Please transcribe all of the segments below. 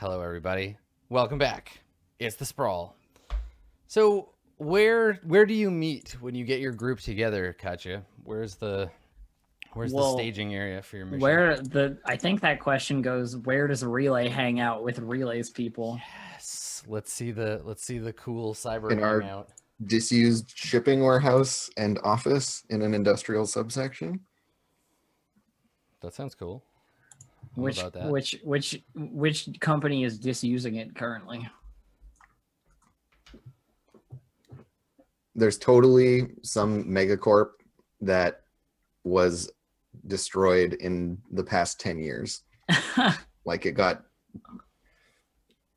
Hello, everybody. Welcome back. It's the sprawl. So, where where do you meet when you get your group together, Katya? Where's the where's Well, the staging area for your mission? Where the I think that question goes, where does Relay hang out with Relay's people? Yes. Let's see the let's see the cool cyber In our- hangout. disused shipping warehouse and office in an industrial subsection. That sounds cool. What Which about that? which which which company is disusing it currently? There's totally some megacorp that was destroyed in the past 10 years. Like it got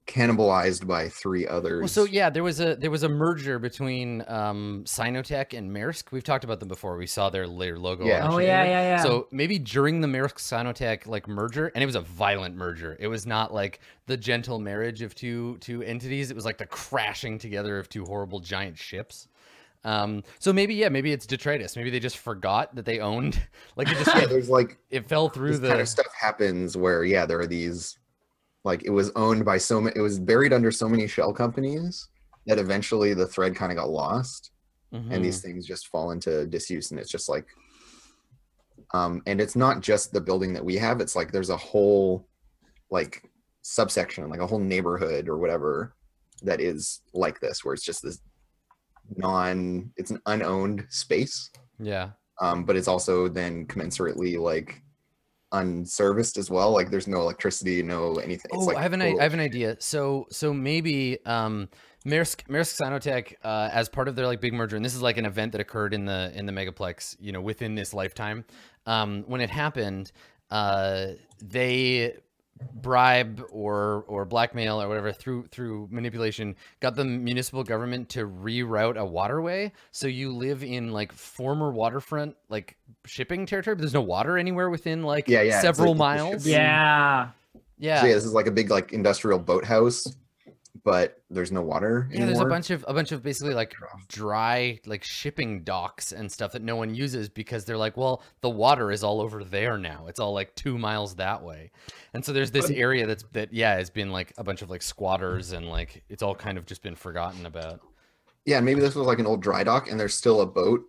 cannibalized by three others. Well, so yeah, there was a there was a merger between um, Sinotech and Maersk. We've talked about them before. We saw their their logo. Yeah. oh yeah, yeah, yeah. So maybe during the Maersk Sinotech like merger, and it was a violent merger. It was not like the gentle marriage of two two entities. It was like the crashing together of two horrible giant ships. Um, so maybe yeah, maybe it's detritus. Maybe they just forgot that they owned. Like it just yeah, there's like it fell through this the. kind of stuff happens where yeah, there are these like it was owned by so many it was buried under so many shell companies that eventually the thread kind of got lost. Mhm. and these things just fall into disuse and it's just like um and it's not just the building that we have it's like there's a whole like subsection like a whole neighborhood or whatever that is like this where it's just this non it's an unowned space yeah. um but it's also then commensurately like unserviced as well like there's no electricity no anything it's Oh, like I have an I total- I have an idea. So so maybe um Maersk Maersk Sinotech uh, as part of their like big merger, and this is like an event that occurred in the in the megaplex, you know, within this lifetime. Um, when it happened, uh, they bribe or or blackmail or whatever through through manipulation got the municipal government to reroute a waterway. So you live in like former waterfront like shipping territory but there's no water anywhere within like Yeah, yeah, several like miles? Yeah. yeah. So yeah this is like a big like industrial boathouse but there's no water Yeah, there's a bunch of a bunch of basically like dry like shipping docks and stuff that no one uses because they're like, well, the water is all over there now. It's all like two miles that way, and so there's this area that's that yeah has been like a bunch of like squatters and like it's all kind of just been forgotten about. Yeah, and maybe this was like an old dry dock, and there's still a boat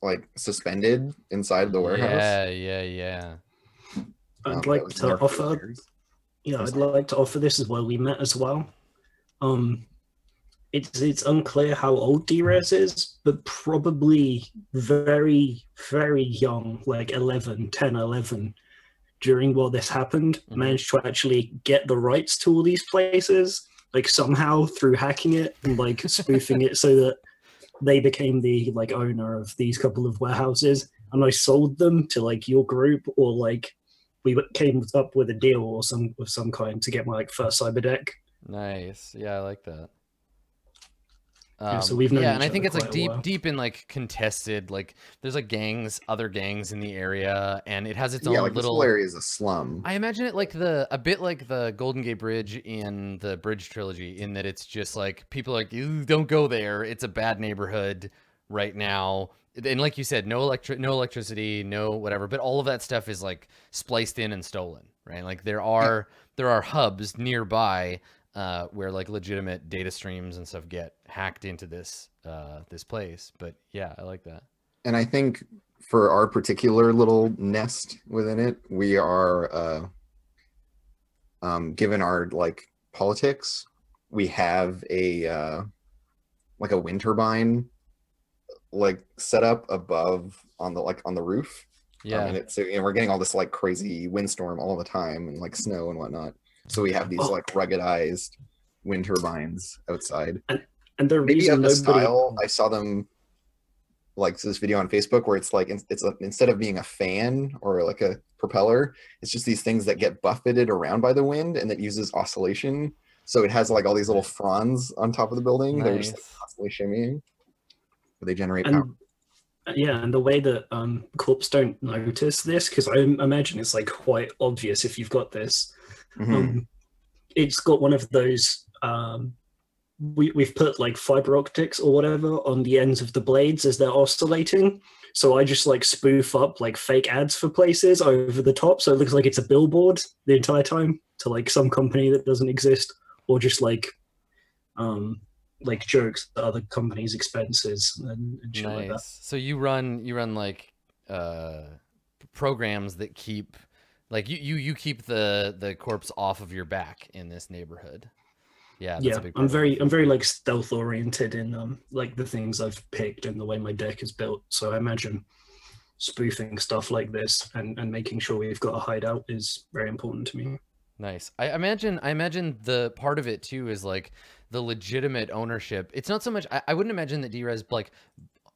like suspended inside the warehouse. Yeah, yeah, yeah. um, I'd that like to offer years. Yeah, I'm I'd like to offer this as well. We met as well. Um, it's it's unclear how old Drez is, but probably very very young, like 11, 10, 11, during while this happened. Mhm. Managed to actually get the rights to all these places, like somehow through hacking it and like spoofing it so that they became the like owner of these couple of warehouses. And I sold them to like your group or like we came up with a deal or some of some kind to get my like first cyber deck. Nice. Yeah, I like that. Yeah, so Um, we've known yeah, and I think it's like deep, while. deep in like contested. Like, there's like gangs, other gangs in the area, and it has its yeah, own like this little. whole area is a slum. I imagine it like the a bit like the Golden Gate Bridge in the Bridge trilogy, in that it's just like people are like "Ew, don't go there. It's a bad neighborhood right now. And like you said, no electric, no electricity, no whatever. But all of that stuff is like spliced in and stolen, right? Like there are there are hubs nearby uh, where like legitimate data streams and stuff get hacked into this uh, this place. But yeah, I like that. and I think for our particular little nest within it, we are uh um given our like politics, we have a uh like a wind turbine like set up above on the like on the roof. Um, Yeah, and it's and we're getting all this like crazy windstorm all the time and like snow and whatnot. So we have these Oh. like ruggedized wind turbines outside. And the maybe reason of the nobody style i saw them like this video on facebook where it's like it's a, instead of being a fan or like a propeller it's just these things that get buffeted around by the wind and that uses oscillation so it has like all these little fronds on top of the building they're just like, constantly shimmying but they generate power yeah, and the way that um corps don't notice this because I imagine it's like quite obvious if you've got this. Mhm. Um, it's got one of those. Um, we we've put like fiber optics or whatever on the ends of the blades as they're oscillating, So I just like spoof up like fake ads for places over the top, so it looks like it's a billboard the entire time to like some company that doesn't exist, or just like um like jokes at other companies' expenses and, and shit like that. So you run you run like uh programs that keep like you you you keep the the corpse off of your back in this neighborhood. Yeah, yeah, I'm part of it. very I'm very like stealth oriented in um like the things I've picked and the way my deck is built. So I imagine spoofing stuff like this and, and making sure we've got a hideout is very important to me. Nice. I imagine. I imagine the part of it too is like the legitimate ownership. It's not so much. I, I wouldn't imagine that Drez like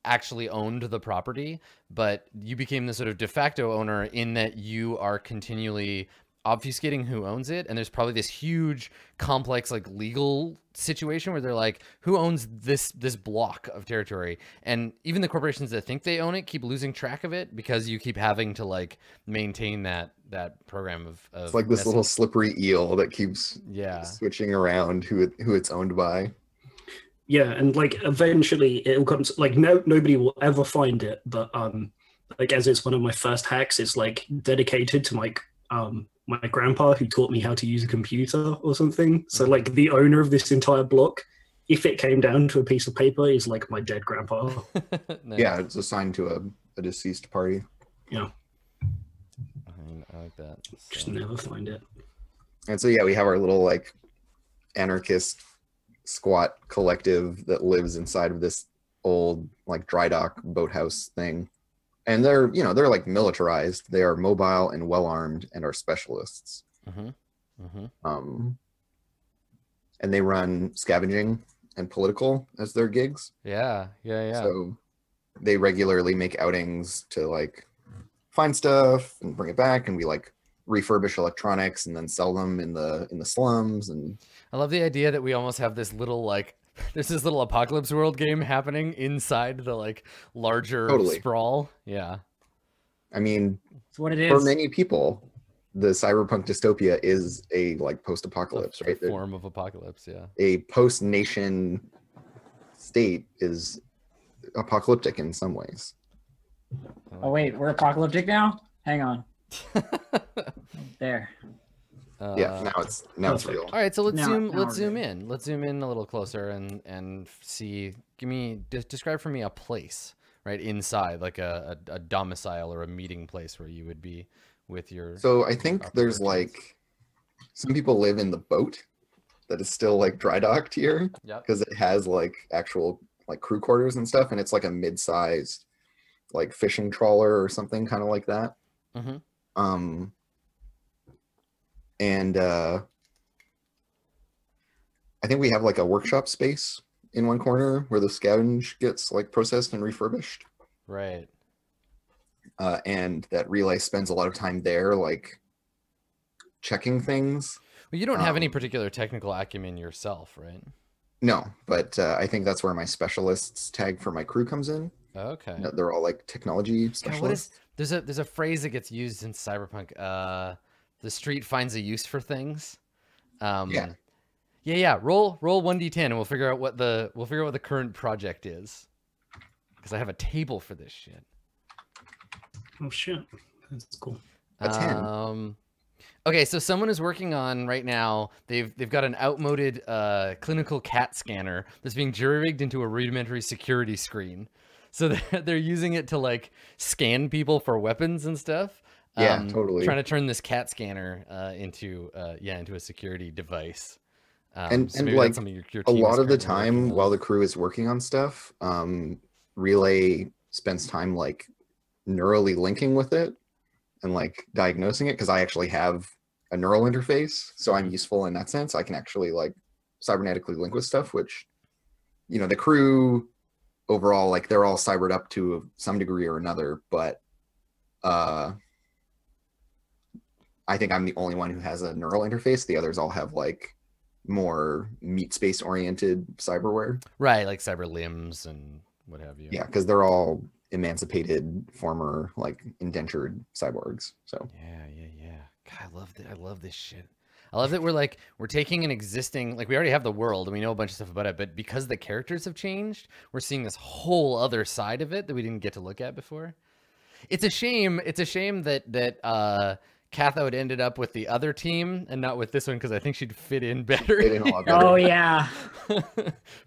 actually owned the property, but you became the sort of de facto owner in that you are continually obfuscating who owns it. And there's probably this huge complex like legal situation where they're like who owns this this block of territory? And even the corporations that think they own it keep losing track of it because you keep having to like maintain that that program of, of It's like this messing- little slippery eel that keeps yeah. switching around who it, who it's owned by. Yeah, and like eventually it'll come. To, like no nobody will ever find it, but um, like as it's one of my first hacks, it's like dedicated to my um my grandpa who taught me how to use a computer or something. So like the owner of this entire block, if it came down to a piece of paper, is like my dead grandpa. Nice. Yeah, it's assigned to a, a deceased party. yeah I, I like that. Just never find it. And so yeah, we have our little like anarchist squat collective that lives inside of this old like dry dock boathouse thing. And they're, you know, they're like militarized. They are mobile and well armed and are specialists. Mhm, mhm. Um and they run scavenging and political as their gigs. Yeah, yeah, yeah. So they regularly make outings to like find stuff and bring it back and we like refurbish electronics and then sell them in the in the slums and I love the idea that we almost have this little like there's this little apocalypse world game happening inside the like larger Totally. sprawl. Yeah. I mean It's what it for many people the cyberpunk dystopia is a like post-apocalypse a right There- form of apocalypse, yeah. a post-nation state is apocalyptic in some ways Oh wait, we're apocalyptic now. Hang on. There. that. yeah Uh, now it's now it's real All right, so let's Now- zoom. now let's zoom good. in. Let's zoom in a little closer and and see. Give me de- describe for me a place right inside, like a, a a domicile or a meeting place where you would be with your. So I think there's like some people live in the boat that is still like dry docked here Yep. because it has like actual like crew quarters and stuff, and it's like a mid-sized like fishing trawler or something kind of like that. Mhm. Um, and uh, I think we have like a workshop space in one corner where the scavenge gets like processed and refurbished Right. uh, and that relay spends a lot of time there like checking things Well, you don't have any Um, particular technical acumen yourself, right? no but uh, i think that's where my specialists tag for my crew comes in Okay. They're all like technology Yeah, what is specialists there's a there's a phrase that gets used in cyberpunk. Uh, the street finds a use for things. Um, Yeah. Yeah, yeah. Roll roll one d10, and we'll figure out what the we'll figure out what the current project is. Because I have a table for this shit. Oh shit, that's cool. A 10. Um, okay, so someone is working on right now. They've they've got an outmoded uh, clinical CAT scanner that's being jury rigged into a rudimentary security screen. So they're, they're using it to like scan people for weapons and stuff. Yeah, Um, totally. Trying to turn this CAT scanner uh, into uh, yeah into a security device. Um, And- so and, like, your, your a lot of the time while the crew is working on stuff um relay spends time like neurally linking with it and like diagnosing it because i actually have a neural interface so i'm useful in that sense i can actually like cybernetically link with stuff which you know the crew overall like they're all cybered up to some degree or another but uh i think i'm the only one who has a neural interface the others all have like more meat space oriented cyberware right, like cyber limbs and what have you. yeah because they're all emancipated former like indentured cyborgs so Yeah, yeah, yeah. God, I love that. I love this shit. I love that we're like we're taking an existing like we already have the world and we know a bunch of stuff about it, but because the characters have changed, we're seeing this whole other side of it that we didn't get to look at before. It's a shame. It's a shame that that uh Cathode ended up with the other team and not with this one because I think she'd fit in better. Fit in a lot better. Oh yeah,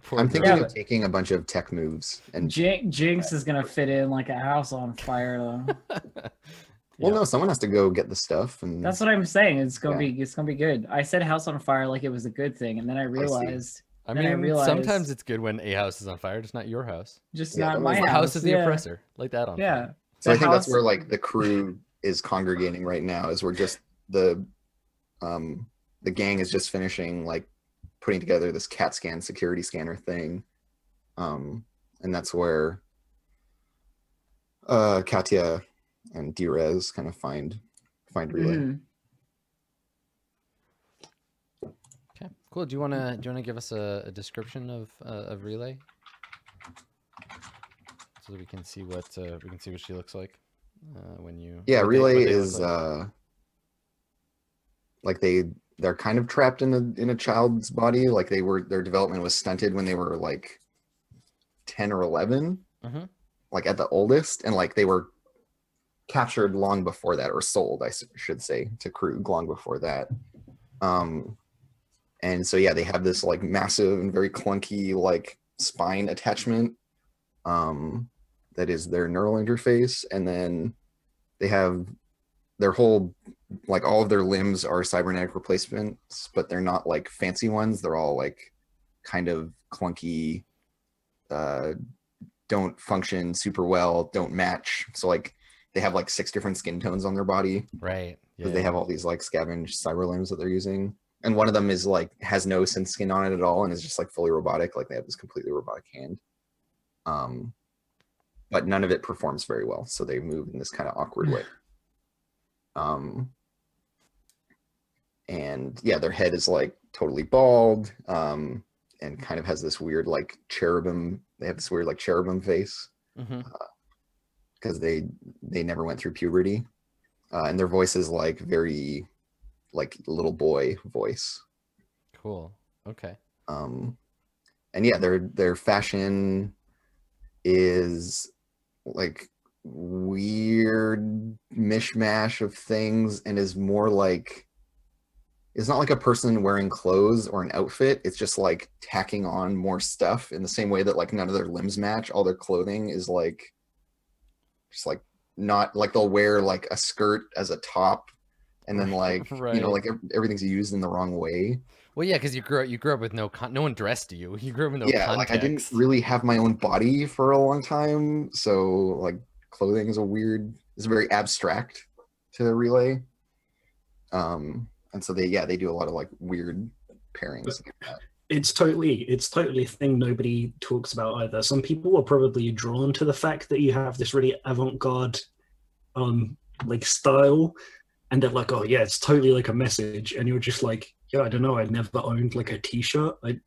Poor I'm thinking Yeah, of taking a bunch of tech moves and Jin- Jinx is gonna fit in like a house on fire though. well, Yeah. no, someone has to go get the stuff and That's what I'm saying. It's gonna Yeah. be it's gonna be good. I said house on fire like it was a good thing, and then I realized I Then I mean, realized- sometimes it's good when a house is on fire, just not your house. just Yeah, not my house. house is the yeah. oppressor. Like that on Yeah. fire. So I The think that's where like the crew is congregating right now. Is we're just the um the gang is just finishing like putting together this CAT scan security scanner thing, um, and that's where uh Katya and Drez kind of find find relay. Mhm. Okay, cool. Do you wanna do you wanna give us a, a description of uh, of relay, so that we can see what uh, we can see what she looks like uh, when you Yeah, what they- relay they is like. uh like they they're kind of trapped in a in a child's body. Like they were their development was stunted when they were like ten or 11 Mhm. like at the oldest, and like they were captured long before that, or sold, I should say, to Krug long before that. Um, and so yeah, they have this like massive and very clunky like spine attachment. Um, that is their neural interface, and then they have their whole like all of their limbs are cybernetic replacements, but they're not like fancy ones. They're all like kind of clunky, uh, don't function super well, don't match. So like they have like six different skin tones on their body right. Yeah. they have all these like scavenged cyber limbs that they're using. And one of them is like has no sense skin on it at all and is just like fully robotic. Like they have this completely robotic hand. Um, but none of it performs very well. So they move in this kind of awkward way. Um, and yeah, their head is like totally bald. Um, and kind of has this weird like cherubim. They have this weird like cherubim face Mhm. Because they they never went through puberty uh, and their voice is like very like little boy voice Cool. Okay. um and yeah their their fashion is like weird mishmash of things and is more like it's not like a person wearing clothes or an outfit it's just like tacking on more stuff in the same way that like none of their limbs match all their clothing is like just like not like they'll wear like a skirt as a top and then like you know like everything's used in the wrong way Well, yeah, because you grew up, you grew up with no con- no one dressed you. You grew up with no yeah context. like i didn't really have my own body for a long time so like clothing is a weird is very abstract to relay um and so they yeah they do a lot of like weird pairings like that. It's totally it's totally a thing nobody talks about either. Some people are probably drawn to the fact that you have this really avant-garde um like style and they're like oh yeah it's totally like a message and you're just like yeah i don't know i never owned like a t-shirt. I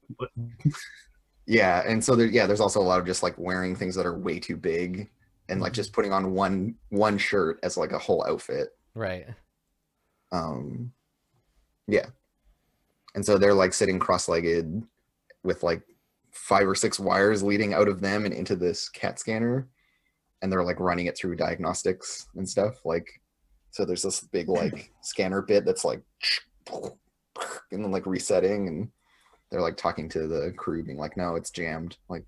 yeah and so there yeah there's also a lot of just like wearing things that are way too big and like just putting on one one shirt as like a whole outfit. Right. um yeah and so they're like sitting cross-legged with like five or six wires leading out of them and into this cat scanner. And they're like running it through diagnostics and stuff like so there's this big like scanner bit that's like and then like resetting. And they're like talking to the crew being like no it's jammed like.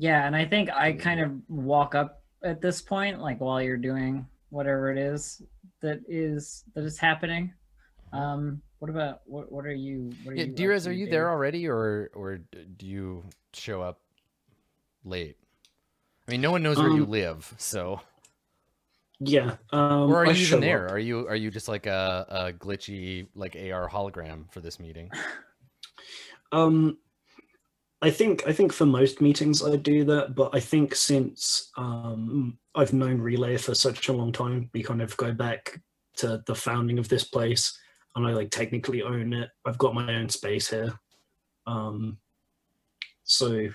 Yeah, and I think I kind of walk up at this point, like while you're doing whatever it is that is that is happening. Um, what about what? What are you? What are Yeah, you? up Drez, are you Dave? there already, or or do you show up late? I mean, no one knows where you Um, live, so. yeah um Or are I you show even there? up. Are you are you just like a, a glitchy like AR hologram for this meeting? Um, I think I think for most meetings I do that, but I think since um, I've known Relay for such a long time, we kind of go back to the founding of this place, I like technically own it. I've got my own space here, um, so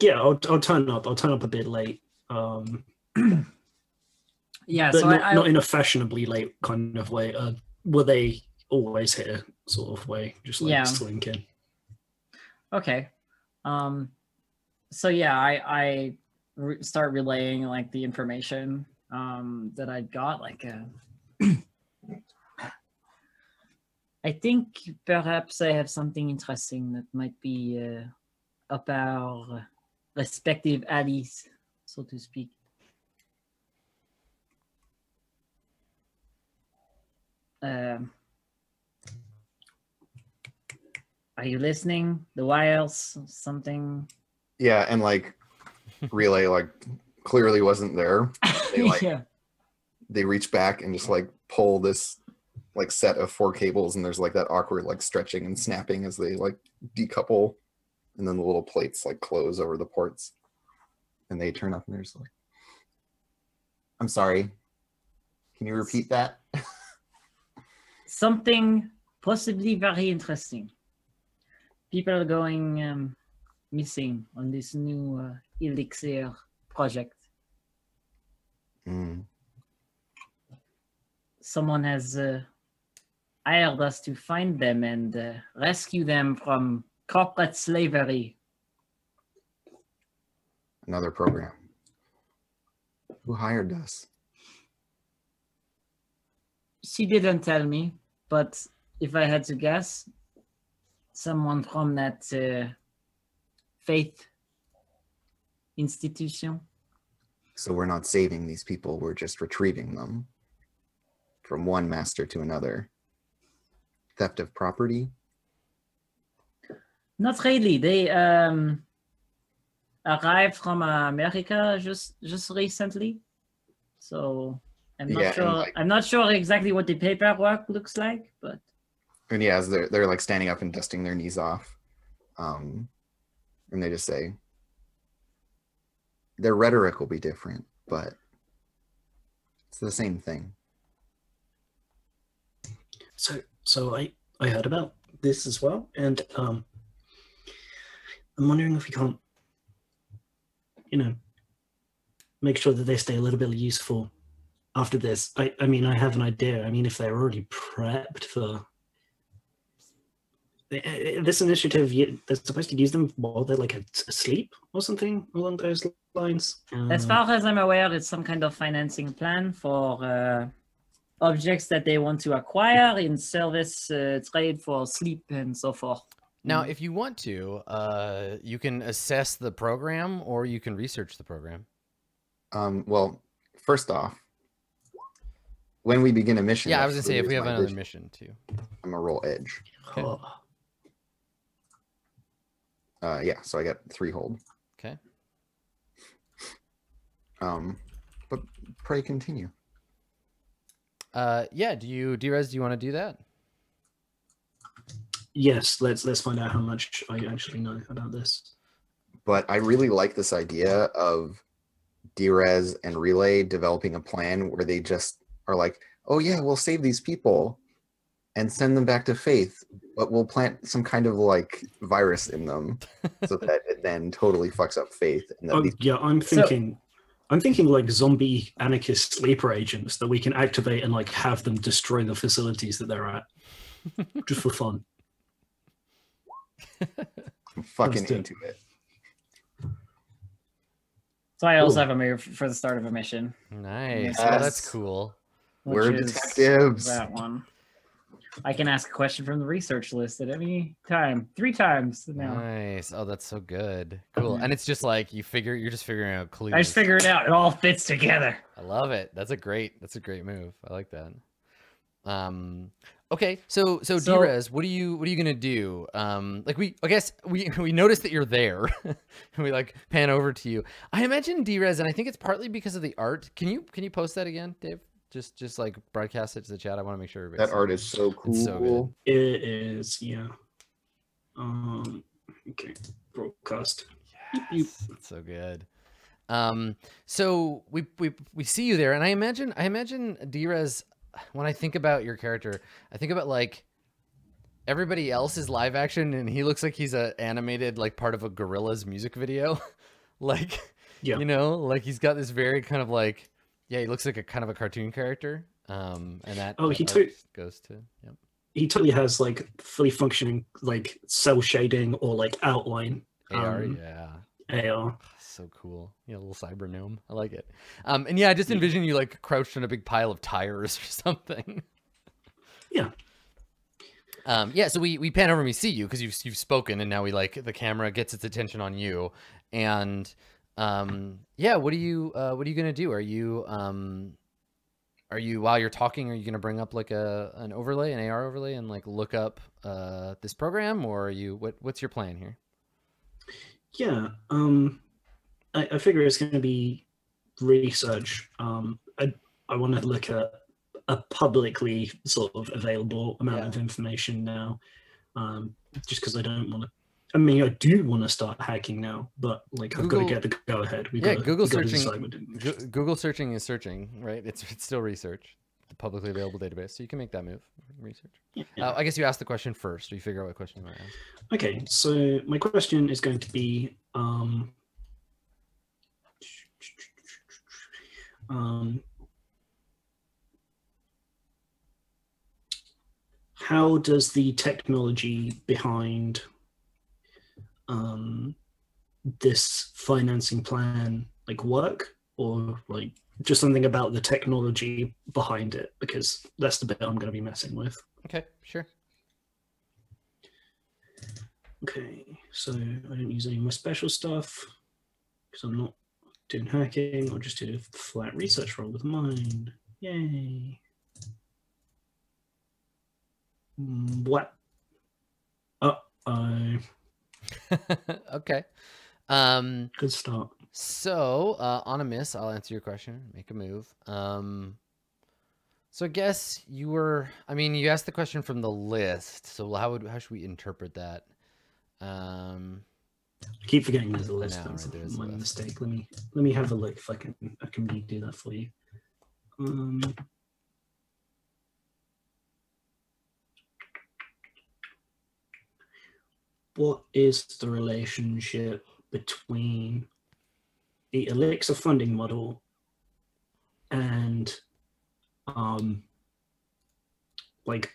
yeah, I'll I'll turn up. I'll turn up a bit late, um, Yeah, so not, I, I not in a fashionably late kind of way. Uh, were they always here sort of way, just like Yeah. slinking. Okay. Um so yeah, I I re- start relaying like the information um that I got like uh I think perhaps I have something interesting that might be uh, up our respective alleys, so to speak. Um, are you listening? The wires, something? Yeah, and like relay like clearly wasn't there. They, like- yeah. They reach back and just like pull this like set of four cables, and there's like that awkward like stretching and snapping as they like decouple, and then the little plates like close over the ports, and they turn up, and there's like, "I'm sorry, can you repeat that?" something possibly very interesting. People are going um, missing on this new uh, Elixir project. Mm. Someone has uh, hired us to find them and uh, rescue them from corporate slavery. Another program. Who hired us? She didn't tell me, but if I had to guess, someone from that uh, faith institution. So we're not saving these people, we're just retrieving them from one master to another. Theft of property? Not really. They um arrived from America just just recently, so I'm not Yeah, sure. like- I'm not sure exactly what the paperwork looks like, but And yeah, as they're they're like standing up and dusting their knees off. Um and they just say their rhetoric will be different, but it's the same thing. So so I I heard about this as well, and um, I'm wondering if we can't, you know, make sure that they stay a little bit useful after this. I I mean I have an idea. I mean if they're already prepped for. Eh, eh, This initiative, they're supposed to use them while they're like asleep or something along those lines. as Um, far as I'm aware, it's some kind of financing plan for uh, objects that they want to acquire in service uh, trade for sleep and so forth. Now, Mm. if you want to, uh, you can assess the program or you can research the program. Um well, first off, when we begin a mission, Yeah, I was gonna say if we have another vision. mission too. I'm gonna roll edge. Okay. Uh yeah, so I got three hold. Okay. Um but pray continue. Uh, yeah. Do you, Drez? Do you want to do that? yes, let's let's find out how much I actually know about this. but I really like this idea of Drez and Relay developing a plan where they just are like, oh yeah, we'll save these people and send them back to Faith, but we'll plant some kind of like virus in them so that it then totally fucks up Faith. And that Oh, these, yeah, I'm So- thinking, I'm thinking like zombie anarchist sleeper agents that we can activate and like have them destroy the facilities that they're at, just for fun. I'm fucking Let's do it. into it. So I also Ooh. have a move for the start of a mission. Nice. Oh, that's cool. We're detectives. That one. I can ask a question from the research list at any time, three times now. Nice. Oh, that's so good. Cool. And it's just like you figure you're just figuring out clues. I just figured it out. It all fits together. I love it. That's a great. That's a great move. I like that. Um. Okay. So so, So- Drez, what are you what are you gonna do? Um. Like we I guess we we noticed that you're there, and we like pan over to you. I imagine Drez, and I think it's partly because of the art. Can you can you post that again, Dave? Just just like broadcast it to the chat. I want to make sure everybody. That art is so cool. It's so good. It is, yeah. Um, okay, broadcast. Beep, beep. Yes, it's so good. Um, so we we we see you there, and I imagine I imagine Drez. When I think about your character, I think about like everybody else is live action, and he looks like he's a animated like part of a Gorillaz music video, like Yeah. you know, like he's got this very kind of like yeah, he looks like a kind of a cartoon character. Um, and that Oh, that he took- goes to yep. he totally has like fully functioning like cell shading or like outline AR, Um, yeah. AR. So cool. Yeah, a little cyber gnome. I like it. Um, and yeah, I just envision you like crouched in a big pile of tires or something. Yeah. Um, yeah, so we we pan over and we see you because you've you've spoken, and now we like the camera gets its attention on you, and um, yeah, what are you uh, what are you gonna do? Are you um, are you while you're talking, are you gonna bring up like a an overlay, an AR overlay, and like look up uh this program, or are you what what's your plan here? Yeah. Um, I, I figure it's going to be research. Um, I I want to look at a publicly sort of available amount Yeah. of information now, um, just because I don't want to. I mean, I do want to start hacking now, but like I've got to get the go ahead. We Yeah, gotta, Google searching- decide what to do. Go- Google searching is searching, right? It's it's still research, the publicly available database, so you can make that move. Research. Yeah. Uh, I guess you asked the question first, you figure out what question you want to ask. Okay, so my question is going to be um, um, how does the technology behind um, this financing plan like work or like just something about the technology behind it because that's the bit I'm going to be messing with. Okay, sure. Okay, so I don't use any of my special stuff because I'm not doing hacking. I'll just do a flat research roll with mine. Yay. Mm, What? Uh okay. Um, good start. so uh, on a miss, I'll answer your question. Make a move. Um, so I guess you were. I mean, you asked the question from the list. So how would how should we interpret that? Um, I keep forgetting there's a list. That's right, there is a my list. mistake. Let me let me have a look if I can I can redo that for you. Um, what is the relationship between the Elixir funding model and um like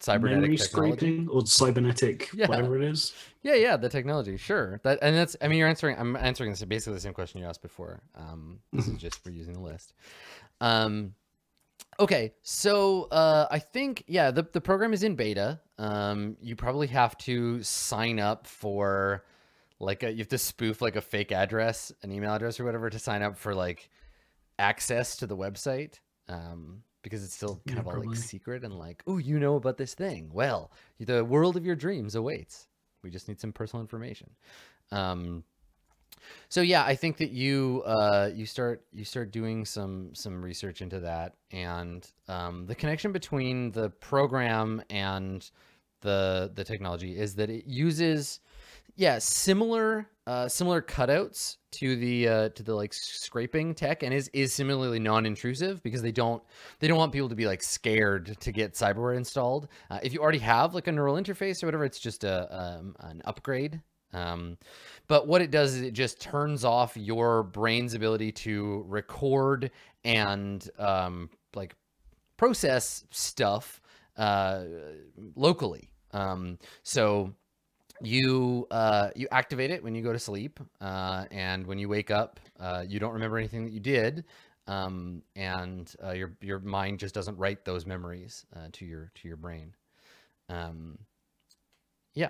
cybernetic memory technology. scraping or cybernetic Yeah. whatever it is? Yeah, yeah, the technology, sure. That and that's. I mean, you're answering. I'm answering this basically the same question you asked before. Um, this is just for using the list. Um, okay, so uh, I think yeah, the the program is in beta. Um, you probably have to sign up for like a, you have to spoof like a fake address, an email address or whatever to sign up for like access to the website. Um, because it's still kind Yeah, of all like secret and like, oh, you know about this thing. Well, the world of your dreams awaits. We just need some personal information. Um, so yeah, I think that you uh, you start you start doing some some research into that, and um, the connection between the program and the the technology is that it uses yeah similar uh, similar cutouts to the uh, to the like scraping tech and is is similarly non-intrusive because they don't they don't want people to be like scared to get cyberware installed. Uh, if you already have like a neural interface or whatever, it's just a um, an upgrade. Um, but what it does is it just turns off your brain's ability to record and um, like process stuff uh, locally. Um, so you uh, you activate it when you go to sleep, uh, and when you wake up, uh, you don't remember anything that you did, um, and uh, your your mind just doesn't write those memories uh, to your to your brain. Um, yeah,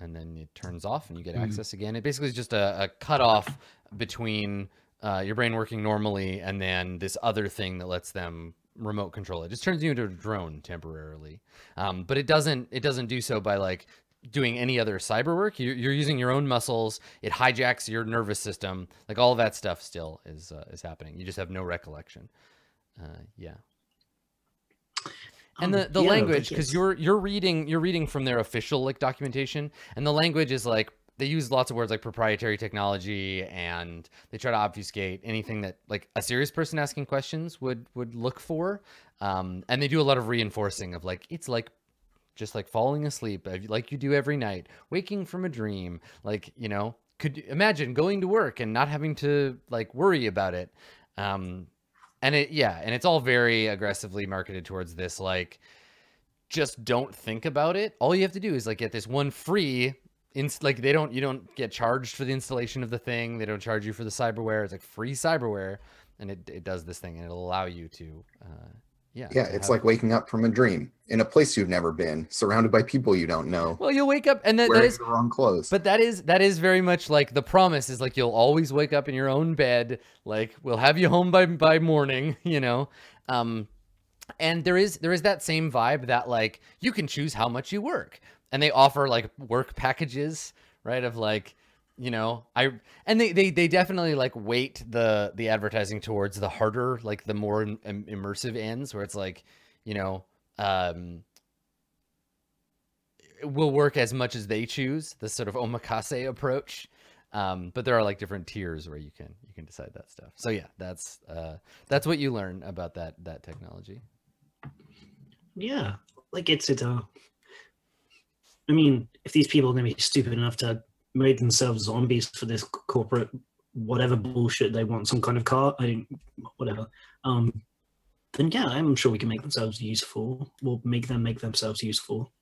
and then it turns off, and you get Mhm. access again. It basically is just a, a cutoff between uh, your brain working normally and then this other thing that lets them remote control it. Just turns you into a drone temporarily, um, but it doesn't. It doesn't do so by like doing any other cyber work. You're, you're using your own muscles. It hijacks your nervous system. Like all that stuff still is uh, is happening. You just have no recollection. Uh, yeah. And Um, the, the language, because you're you're reading you're reading from their official like documentation, and the language is like they use lots of words like proprietary technology, and they try to obfuscate anything that like a serious person asking questions would would look for, um, and they do a lot of reinforcing of like it's like just like falling asleep uh, like you do every night, waking from a dream, like you know could imagine going to work and not having to like worry about it. Um and it yeah and it's all very aggressively marketed towards this like just don't think about it. All you have to do is like get this one free inst like they don't you don't get charged for the installation of the thing. They don't charge you for the cyberware. It's like free cyberware and it, it does this thing and it'll allow you to uh yeah. Yeah, it's like waking up from a dream in a place you've never been, surrounded by people you don't know, Well, you'll wake up and that, that is the wrong clothes. But that is that is very much like the promise is like you'll always wake up in your own bed. Like we'll have you home by by morning, you know. Um, and there is there is that same vibe that like you can choose how much you work, and they offer like work packages, right? Of like you know i and they, they they definitely like weight the the advertising towards the harder like the more im- im- immersive ends where it's like you know um it will work as much as they choose the sort of omakase approach. Um but there are like different tiers where you can you can decide that stuff. So yeah that's uh that's what you learn about that that technology. Yeah, like it's it. Uh, I mean, if these people are to be stupid enough to make themselves zombies for this corporate whatever bullshit they want, some kind of car, I whatever. Um, then yeah, I'm sure we can make themselves useful. We'll make them make themselves useful.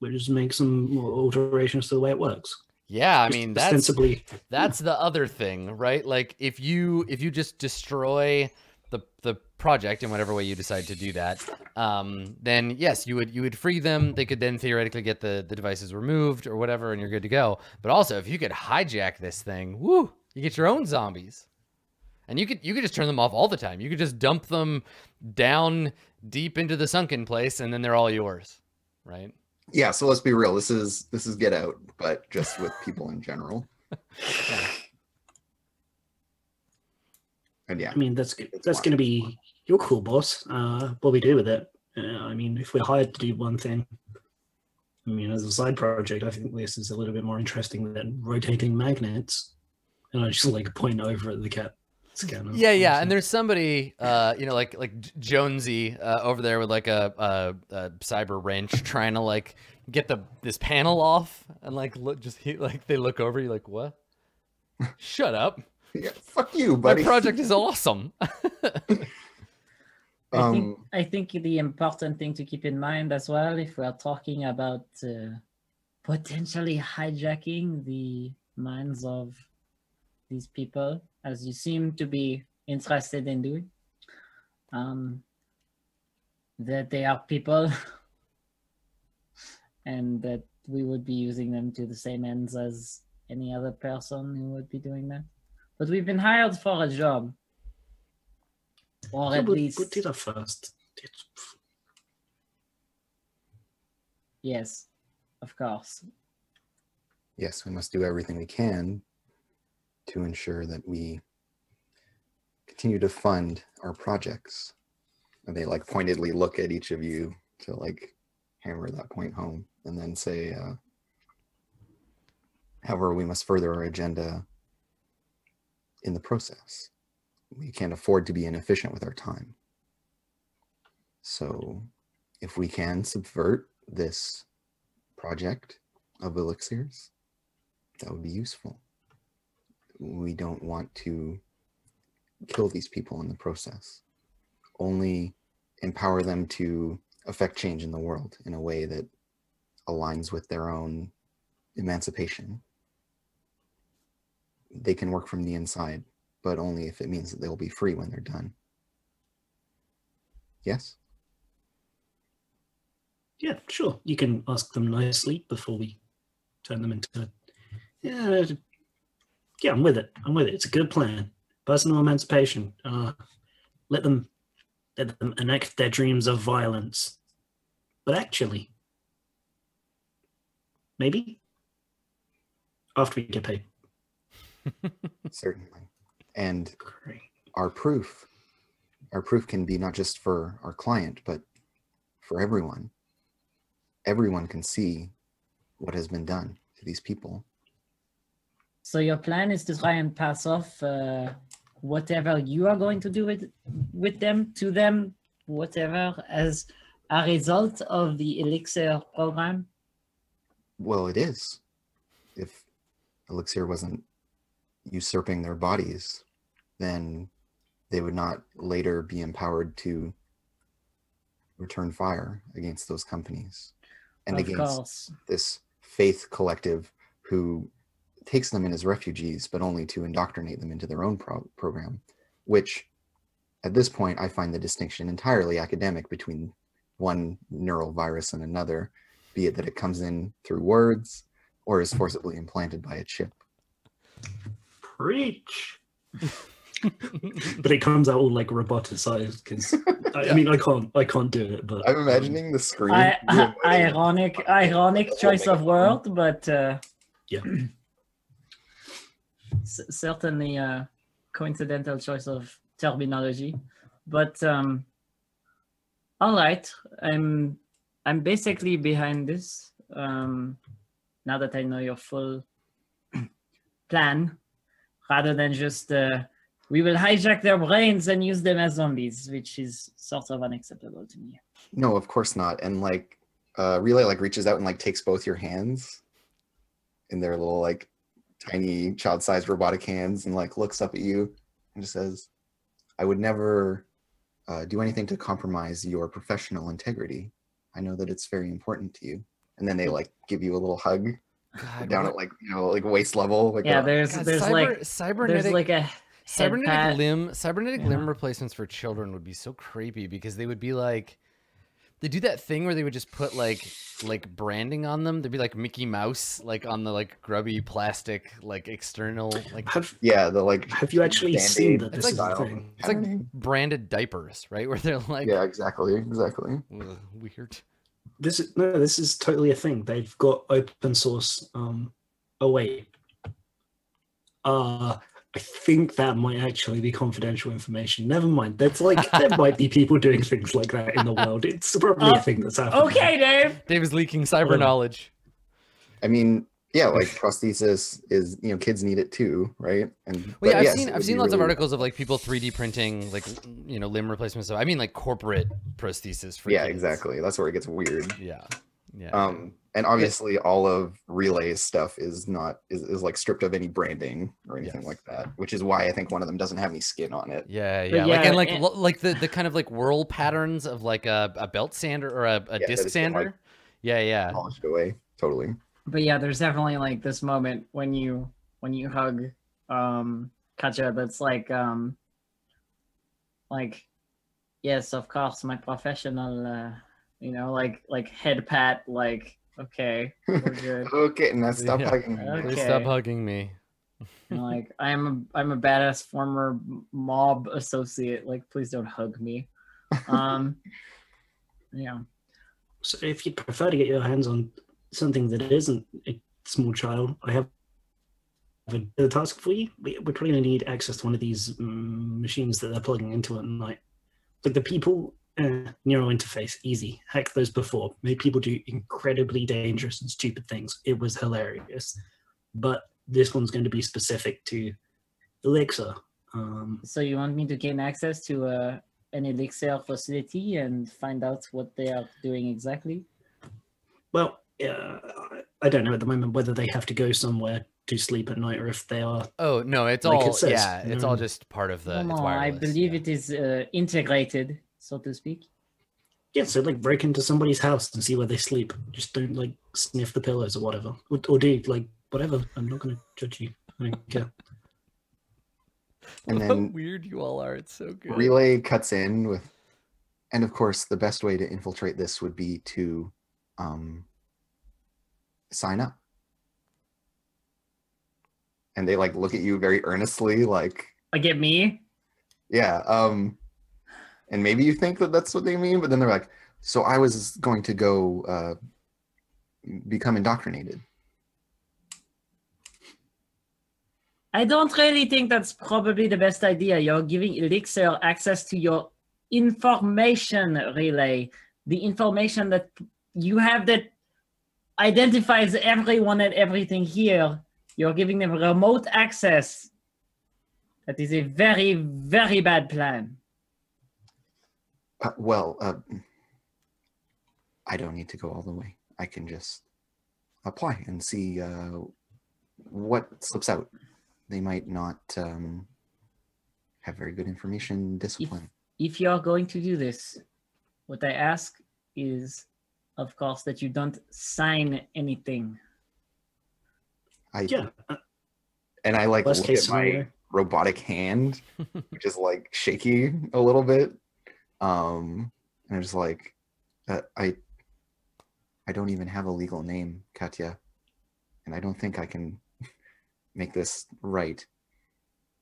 We'll just make some alterations to the way it works. yeah i mean that's ostensibly that's the other thing right like if you if you just destroy the the project in whatever way you decide to do that um then yes you would you would free them. They could then theoretically get the the devices removed or whatever and you're good to go. But also if you could hijack this thing woo you get your own zombies. And you could you could just turn them off all the time. You could just dump them down deep into the sunken place and then they're all yours right? Yeah, so let's be real. This is this is Get Out, but just with people in general. And yeah, I mean, that's That's going to be your cool, boss. Uh, what we do with it. Uh, I mean, if we're hired to do one thing, I mean, as a side project, I think this is a little bit more interesting than rotating magnets. And I just like point over at the cat scanner. Yeah, yeah, and there's somebody, uh, you know, like like Jonesy uh, over there with like a, a, a cyber wrench trying to like get the this panel off, and like look, just he, like they look over you like what? Shut up! yeah fuck you, My buddy. project is awesome. I think Um, I think the important thing to keep in mind as well, if we are talking about uh, potentially hijacking the minds of these people, as you seem to be interested in doing, um, that they are people, and that we would be using them to the same ends as any other person who would be doing that. But we've been hired for a job, or Yeah, at least we'll do first. It's- Yes, of course. yes, we must do everything we can to ensure that we continue to fund our projects. And they like pointedly look at each of you to like hammer that point home and then say, uh, however, we must further our agenda in the process. We can't afford to be inefficient with our time. So if we can subvert this project of elixirs, that would be useful. We don't want to kill these people in the process, only empower them to affect change in the world in a way that aligns with their own emancipation. They can work from the inside, but only if it means that they'll be free when they're done. Yes? Yeah, sure. You can ask them nicely before we turn them into. Yeah, yeah, I'm with it. I'm with it. It's a good plan. Personal emancipation. Uh, let them let them enact their dreams of violence. But actually, maybe after we get paid. Certainly. And Great. our proof our proof can be not just for our client but for everyone everyone can see what has been done to these people So your plan is to try and pass off uh, whatever you are going to do with with them to them, whatever as a result of the Elixir program. well it is if elixir wasn't usurping their bodies then they would not later be empowered to return fire against those companies and of against course. this faith collective who takes them in as refugees, but only to indoctrinate them into their own pro- program, which at this point I find the distinction entirely academic between one neural virus and another, be it that it comes in through words or is forcibly implanted by a chip. Preach. but it comes out all like roboticized because I, I mean I can't I can't do it, but I'm imagining the screen. I, being- ironic, ironic choice of word, but uh, Yeah. c- certainly a coincidental choice of terminology. But um, all right, I'm I'm basically behind this. Um, now that I know your full plan, rather than just uh, we will hijack their brains and use them as zombies, which is sort of unacceptable to me. No, of course not. And like uh Relay like reaches out and like takes both your hands in their little like tiny child-sized robotic hands and like looks up at you and just says, I would never uh, do anything to compromise your professional integrity. I know that it's very important to you. And then they like give you a little hug God, down what- at like you know like waist level. Like Yeah, uh, there's God, there's cyber- like cybernetic there's like a cybernetic pat. limb cybernetic Yeah. limb replacements for children would be so creepy because they would be like they do that thing where they would just put like like branding on them. They'd be like Mickey Mouse, like on the like grubby plastic like external like have yeah, the like have you actually seen Band-Aid that It's this is like- thing? it's like branded diapers, right? Where they're like yeah, exactly, exactly. ugh, weird. This is no, this is totally a thing. They've got open source. Um, oh wait, uh, I think that might actually be confidential information. Never mind. That's like there might be people doing things like that in the world. It's probably Uh, a thing that's happening. Okay, Dave. Dave is leaking cyber Whatever. knowledge. I mean, yeah, like prosthesis is you know kids need it too, right? And Well, yeah, I've yes, seen I've seen be lots of articles of like people 3D printing like you know limb replacement stuff. I mean like corporate prosthesis for Yeah, kids. exactly. That's where it gets weird. Yeah, yeah. Um, and obviously, all of Relay's stuff is not is, is like stripped of any branding or anything Yes. like that, which is why I think one of them doesn't have any skin on it. Yeah, But yeah, like and like and- like the the kind of like whirl patterns of like a, a belt sander or a, a Yeah, disc that like, sander. yeah, yeah. Polished away, totally. But yeah, there's definitely like this moment when you when you hug um Katja that's like um like yes, of course, my professional uh you know, like like head pat, like okay, we're good. Okay, now stop Yeah. hugging me. Okay. Please stop hugging me. Like I'm a I'm a badass former mob associate. Like please don't hug me. Um yeah. So if you'd prefer to get your hands on something that isn't a small child, I have a, task for you. We, we're probably going to need access to one of these mm, machines that they're plugging into at night. Like the people uh, neural interface, easy. Hack those before. Made people do incredibly dangerous and stupid things. It was hilarious. But this one's going to be specific to Elixir. Um, So you want me to gain access to uh, an elixir facility and find out what they are doing exactly? Well, uh, I don't know at the moment whether they have to go somewhere to sleep at night or if they are. Oh no, it's Like it all says, yeah, it's all just part of the. No, it's I believe yeah. it is uh, integrated, so to speak. Yeah, so like break into somebody's house and see where they sleep. Just don't like sniff the pillows or whatever, or, or do like whatever. I'm not going to judge you. I don't care. And How then weird you all are. It's so good. Relay cuts in with, and of course, the best way to infiltrate this would be to um, sign up. And they like look at you very earnestly, like, Like at me? yeah. Um, and maybe you think that that's what they mean, but then they're like, so I was going to go uh, become indoctrinated. I don't really think that's probably the best idea. You're giving Elixir access to your information relay, the information that you have that identifies everyone and everything here. You're giving them remote access. That is a very, very bad plan. Uh, well, uh, I don't need to go all the way. I can just apply and see uh, what slips out. They might not um, have very good information discipline. If you're going to do this, what I ask is, of course, that you don't sign anything. I Yeah, and I like worst look case at my scenario. robotic hand, which is like shaky a little bit. Um, and I'm just like, uh, I, I don't even have a legal name, Katya, and I don't think I can make this right.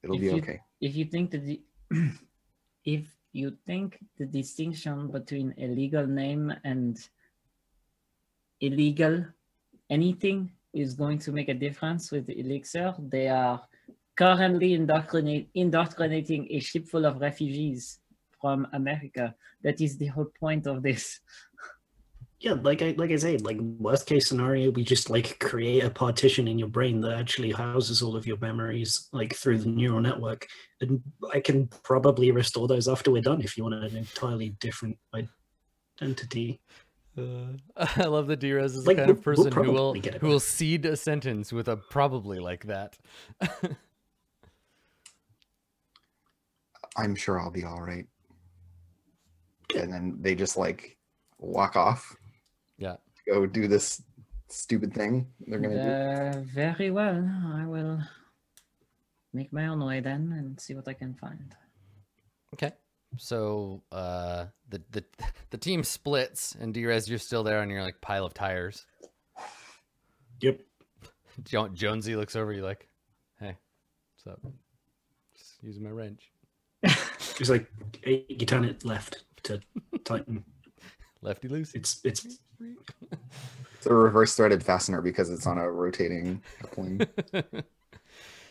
It'll If be you- okay. If you think that the, if you think the distinction between a legal name and illegal anything is going to make a difference with Elixir, they are currently indoctrinating a ship full of refugees from America. That is the whole point of this. Yeah, like I like I said, like worst case scenario, we just like create a partition in your brain that actually houses all of your memories, like through the neural network, and I can probably restore those after we're done. If you want an entirely different identity, Uh, I love that Drez is Like, the kind of we'll- we'll person who will probably get it who will back. seed a sentence with a probably like that. I'm sure I'll be all right. And then they just like walk off. Yeah. Go do this stupid thing they're gonna do. Uh, very well. I will make my own way then and see what I can find. Okay. So uh, the the the team splits, and Drez, you're still there on your like pile of tires. yep. Jo- Jonesy looks over you like, "Hey, what's up? Just using my wrench. It's like you turn it left to tighten. Lefty loose. It's it's It's a reverse threaded fastener because it's on a rotating coupling.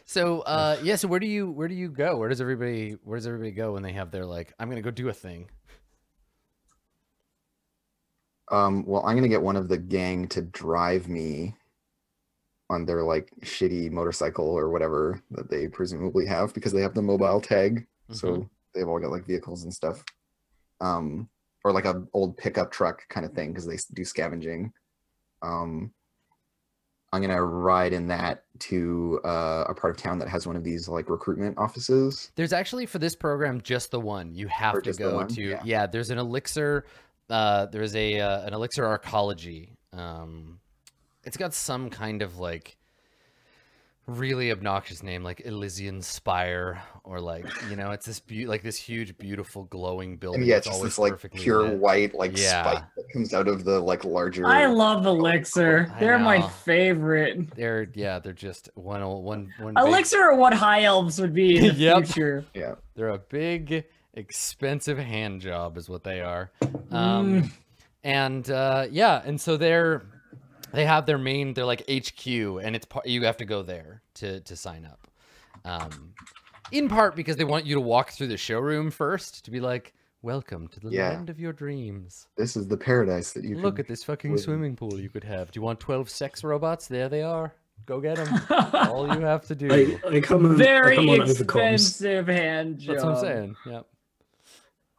So uh, yeah. So where do you where do you go? Where does everybody where does everybody go when they have their like I'm gonna go do a thing? Um, well, I'm gonna get one of the gang to drive me on their like shitty motorcycle or whatever that they presumably have because they have the mobile tag. So they've all got like vehicles and stuff. Um, or like a old pickup truck kind of thing because they do scavenging. Um, I'm gonna ride in that to uh, a part of town that has one of these like recruitment offices. There's actually for this program just the one. You have Or to go to yeah. Yeah. There's an elixir. Uh, there's a uh, an elixir arcology. Um, it's got some kind of like really obnoxious name, like Elysian Spire, or like you know, it's this be- like this huge, beautiful, glowing building. And yeah, it's just always this like pure lit. white like Yeah. spike that comes out of the like larger. I love Elixir. I They're my favorite. They're yeah, they're just one ol- one one. big- Elixir are what high elves would be in the Yep. future. yeah. They're a big, expensive hand job, is what they are. Um, Mm. and uh, yeah, and so they're they have their main they're like HQ, and it's part you have to go there to to sign up. Um, in part because they want you to walk through the showroom first to be like, "Welcome to the Yeah. land of your dreams. This is the paradise that you Look could- at this fucking live in." swimming pool you could have. Do you want twelve sex robots? There they are. Go get them. All you have to do." I, I come on, I Very come on expensive hand job. That's what I'm saying. Yep.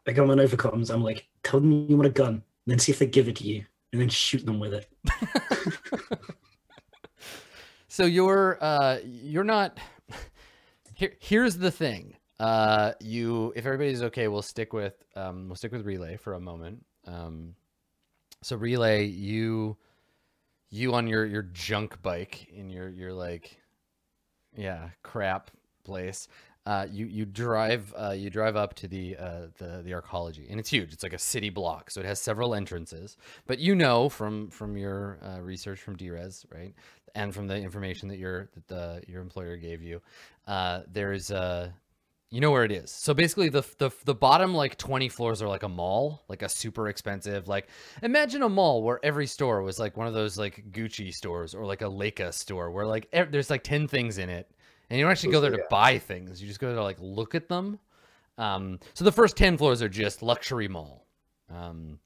I come on overcoms. I'm like, tell them you want a gun, then see if they give it to you, and then shoot them with it. so you're uh you're not here here's the thing uh you if everybody's okay we'll stick with um we'll stick with relay for a moment um so relay you you on your your junk bike in your your like yeah crap place uh you you drive uh you drive up to the uh the the arcology and it's huge. It's like a city block so it has several entrances. But you know from from your uh, research from drez right and from the information that your that the your employer gave you uh there's uh you know where it is. So basically the the, the bottom like 20 floors are like a mall like a super expensive like imagine a mall where every store was like one of those like gucci stores or like a leica store where like there's like 10 things in it and you don't actually go there to buy things. You just go there to like look at them. Um so the first 10 floors are just luxury mall. Um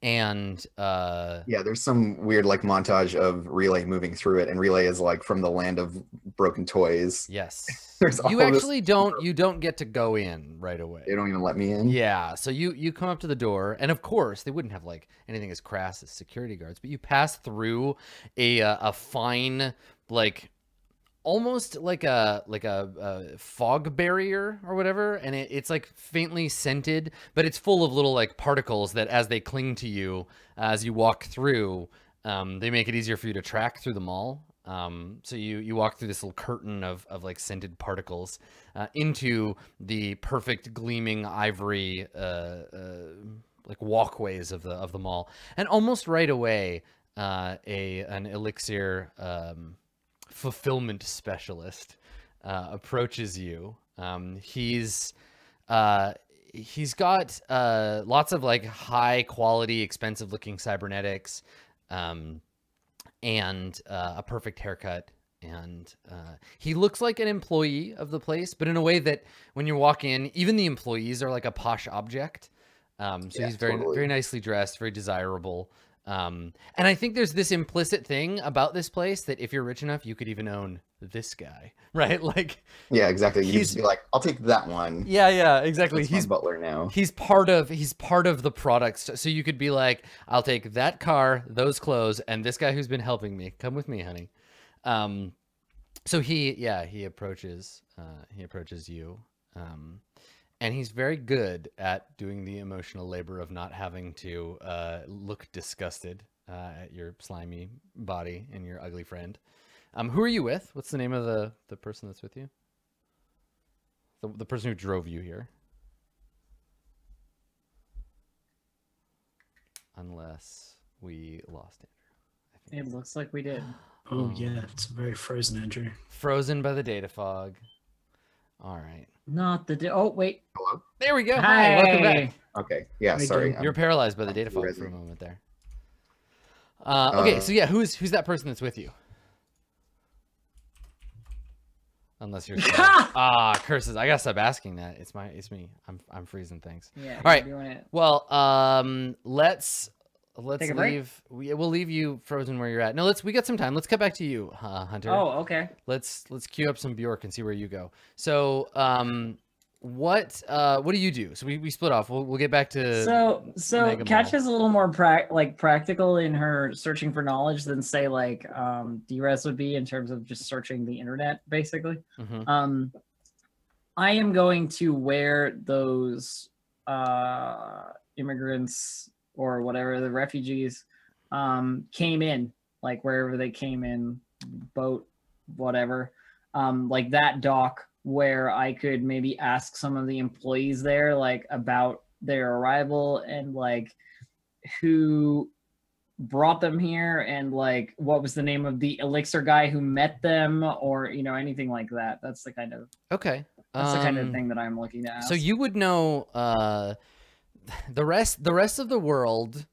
and uh Yeah, there's some weird like montage of Relay moving through it, and Relay is like from the land of broken toys. yes. There's you actually don't you don't get to go in right away. They don't even let me in. Yeah, so you you come up to the door, and of course they wouldn't have like anything as crass as security guards, but you pass through a uh, a fine like almost like a like a, a fog barrier or whatever, and it, it's like faintly scented, but it's full of little like particles that, as they cling to you as you walk through, um, they make it easier for you to track through the mall. Um, so you you walk through this little curtain of of like scented particles uh, into the perfect gleaming ivory uh, uh, like walkways of the of the mall, and almost right away, uh, a an elixir um, fulfillment specialist uh, approaches you. Um, he's uh, he's got uh, lots of like high quality, expensive looking cybernetics, um, and uh, a perfect haircut. And uh, he looks like an employee of the place, but in a way that when you walk in, even the employees are like a posh object. Um, so Yeah, he's very totally. very nicely dressed, very desirable. Um, and I think there's this implicit thing about this place that if you're rich enough, you could even own this guy, right? Like, Yeah, exactly. You He's- just be like, I'll take that one. yeah, yeah, exactly. That's He's butler now. he's part of he's part of the products. So you could be like, I'll take that car, those clothes, and this guy who's been helping me. Come with me, honey. Um, so he, yeah, he approaches, uh, he approaches you, um, and he's very good at doing the emotional labor of not having to uh, look disgusted uh, at your slimy body and your ugly friend. Um, who are you with? What's the name of the the person that's with you? The the person who drove you here. Unless we lost Andrew. It looks like we did. Oh yeah, it's very frozen, Andrew. frozen by the data fog. All right. Not the. Di- oh wait. Hello? There we go. Hi, welcome back. Okay. Yeah, Hey, sorry. Jim. You're paralyzed by the I'm data fog for a moment there. Uh, okay, Uh, so yeah, who's who's that person that's with you? Unless you're ah curses. I gotta stop asking that. It's my it's me. I'm I'm freezing things. Yeah. All right. Doing it. Well, um, let's let's Take a break? leave. We, we'll leave you frozen where you're at. No, let's we got some time. Let's cut back to you, uh, Hunter. Oh, okay. let's let's queue up some Bjork and see where you go. So, um, what uh, what do you do? So we, we split off. We'll we'll get back to So so Catch is a little more prac like practical in her searching for knowledge than say like um Drez would be in terms of just searching the internet basically. Mhm. Um I am going to where those uh immigrants or whatever the refugees um came in, like wherever they came in, boat, whatever. Um like that dock where I could maybe ask some of the employees there like about their arrival and like who brought them here and like what was the name of the elixir guy who met them or you know anything like that that's the kind of Okay. that's the kind of Um, thing that i'm looking to ask So you would know uh, the rest the rest of the world,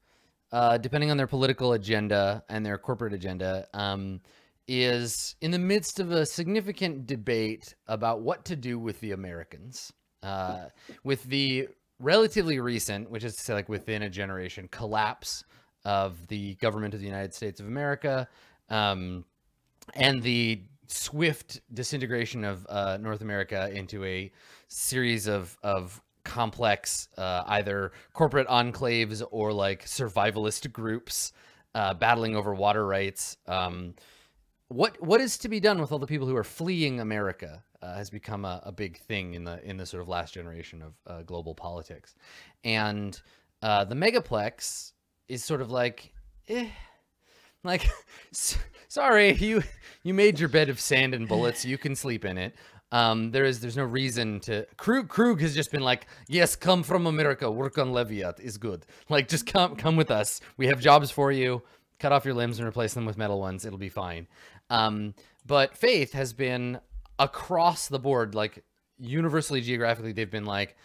uh, depending on their political agenda and their corporate agenda, um, is in the midst of a significant debate about what to do with the Americans. Uh, with the relatively recent, which is to say like within a generation, collapse of the government of the United States of America, um, and the swift disintegration of uh, North America into a series of of complex uh, either corporate enclaves or like survivalist groups uh, battling over water rights. Um, what what is to be done with all the people who are fleeing America uh, has become a, a big thing in the in the sort of last generation of uh, global politics, and uh, the megaplex is sort of like, eh, like, sorry, you you made your bed of sand and bullets, you can sleep in it. Um, there is there's no reason to Krug Krug has just been like, yes, come from America, work on Leviat is good. Like, just come come with us. We have jobs for you. Cut off your limbs and replace them with metal ones. It'll be fine. Um, but Faith has been across the board, like universally geographically, they've been like,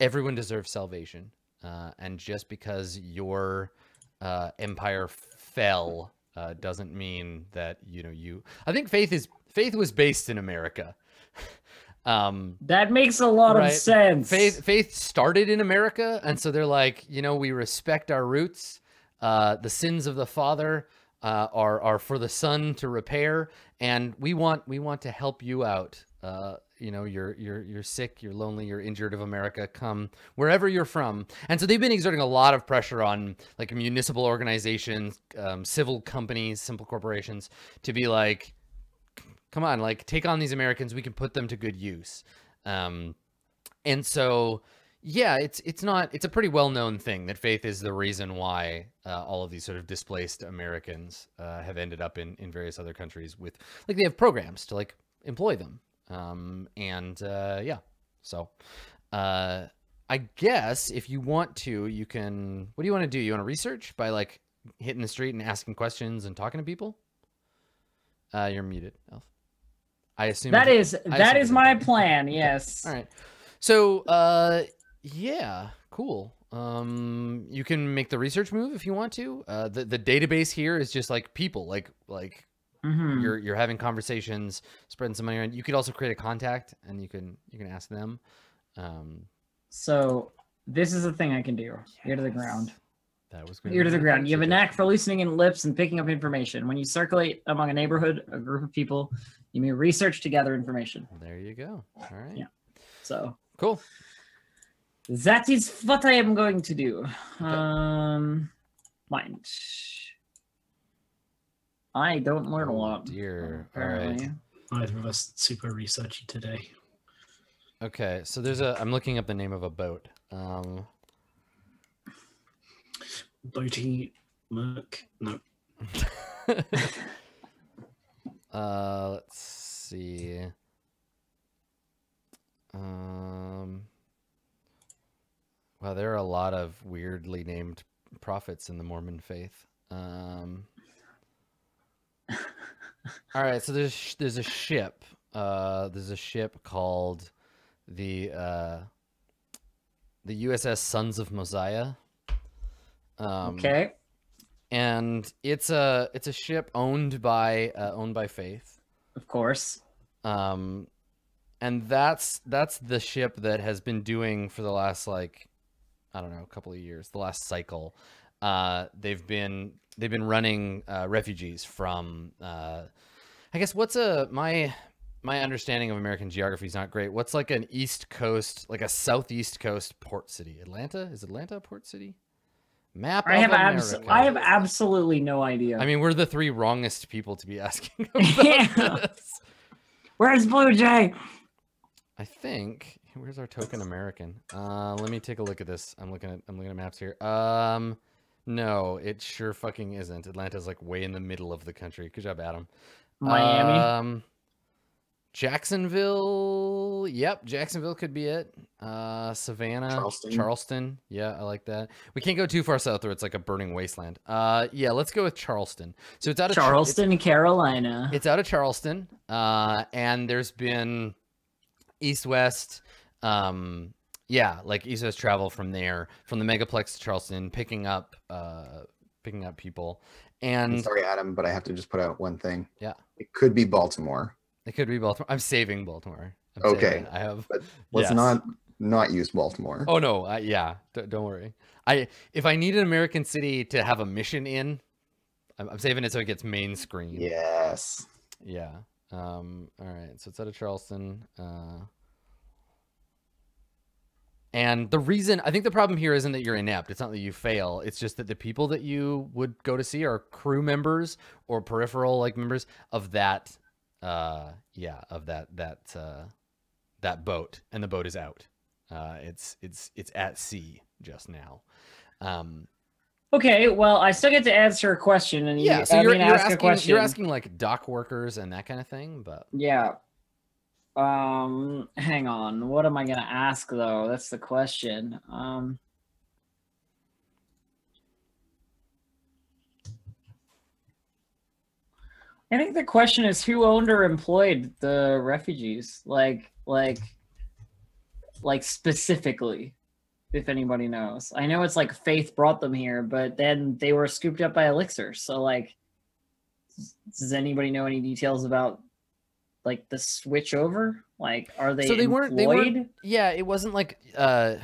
everyone deserves salvation. Uh, and just because your uh, empire fell uh, doesn't mean that you know you. I think faith is faith was based in America. um, that makes a lot Right. of sense faith faith started in America, and so they're like, you know, we respect our roots. Uh, the sins of the father uh, are are for the son to repair, and we want we want to help you out. Uh, you know, you're you're you're sick, you're lonely, you're injured of America. Come wherever you're from, and so they've been exerting a lot of pressure on like municipal organizations, um, civil companies, simple corporations to be like, come on, like take on these Americans. We can put them to good use. Um, and so, yeah, it's it's not it's a pretty well known thing that faith is the reason why uh, all of these sort of displaced Americans uh, have ended up in in various other countries with like they have programs to like employ them. Um, and uh, yeah, so uh, I guess if you want to, you can. What do you want to do? You want to research by like hitting the street and asking questions and talking to people? Uh, you're muted, Elf. I assume That is I that is my plan. Yes. All right. So, uh, yeah, cool. Um, you can make the research move if you want to. Uh, the the database here is just like people, like like Mhm. you're you're having conversations, spreading some money around. You could also create a contact, and you can you can ask them. Um, So this is the thing I can do. Ear to the ground. That was gonna Ear to the ground. You have a knack for loosening in lips and picking up information. When you circulate among a neighborhood, a group of people, you may research to gather information. There you go. All right. Yeah. So Cool. that is what I am going to do. Um, mind. I don't learn a Oh, lot. dear. All right. Apparently. Neither of us super researchy today. Okay. So there's a. I'm looking up the name of a boat. Um. Boaty Merc. No. uh, let's see. Um, well, there are a lot of weirdly named prophets in the Mormon faith. Um, all right, so there's there's a ship. Uh, there's a ship called the uh, the USS Sons of Mosiah. Um, okay. And it's a it's a ship owned by uh, owned by Faith. Of course. Um, and that's that's the ship that has been doing for the last like I don't know a couple of years, the last cycle. Uh, they've been they've been running uh, refugees from. Uh, I guess what's a my my understanding of American geography is not great. What's like an east coast, like a southeast coast port city? Atlanta is Atlanta a port city? Map. I have abs- I have absolutely no idea. I mean, we're the three wrongest people to be asking Yeah. about this. Where's Blue Jay? I think. Where's our token American? Uh, let me take a look at this. I'm looking at I'm looking at maps here. Um, no, it sure fucking isn't. Atlanta's like way in the middle of the country. Good job, Adam. Miami. Um, Jacksonville. Yep, Jacksonville could be it. Uh, Savannah, Charleston. Charleston. Yeah, I like that. We can't go too far south, or it's like a burning wasteland. Uh, yeah, let's go with Charleston. So it's out of Char- it's- Charleston, Carolina. it's out of Charleston, uh, and there's been east west, um, yeah, like east west travel from there, from the megaplex to Charleston, picking up, uh, picking up people, I'm and sorry, Adam, but I have to just put out one thing. Yeah. It could be Baltimore, it could be Baltimore. I'm saving Baltimore. I'm Okay. saving. I have. but let's Yes. not not use Baltimore. Oh no, uh, yeah, d- don't worry. I if I need an American city to have a mission in, I'm, I'm saving it so it gets main screen. Yes. Yeah. Um, all right. So it's out of Charleston. Uh, and the reason I think the problem here isn't that you're inept. It's not that you fail. It's just that the people that you would go to see are crew members or peripheral like members of that. Uh, yeah, of that that uh, that boat, and the boat is out. Uh, it's it's it's at sea just now. Um, Okay, well, I still get to answer a question, and you, yeah, so you're, mean, you're ask a asking question. you're asking like dock workers and that kind of thing, but Yeah. Um, hang on. What am I gonna ask though? That's the question. Um. I think the question is who owned or employed the refugees? Like, like, like specifically, if anybody knows. I know it's like Faith brought them here, but then they were scooped up by Elixir. So, like, does- anybody know any details about like the switch over? Like, are they So they weren't- they weren't- yeah, it wasn't like uh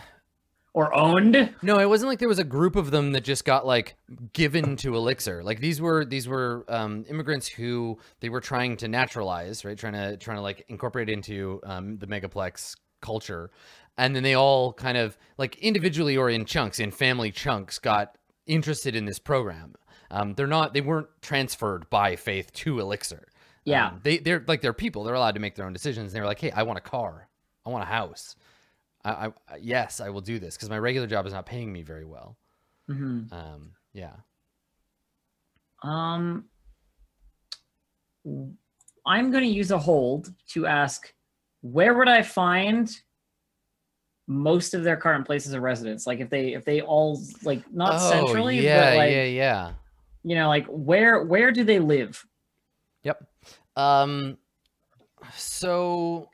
or owned? No, it wasn't like there was a group of them that just got like given to Elixir. Like these were these were um, immigrants who they were trying to naturalize, right? Trying to trying to like incorporate into um, the megaplex culture, and then they all kind of like individually or in chunks, in family chunks, got interested in this program. Um, they're not they weren't transferred by faith to Elixir. Yeah. Um, they they're like they're people. They're allowed to make their own decisions. They were like, hey, I want a car. I want a house. I, I yes, I will do this because my regular job is not paying me very well. hmm Um, yeah. Um, I'm going to use a hold to ask, where would I find most of their current places of residence? Like if they if they all like not oh, centrally, yeah, but like yeah, yeah. you know, like where where do they live? Yep. Um, so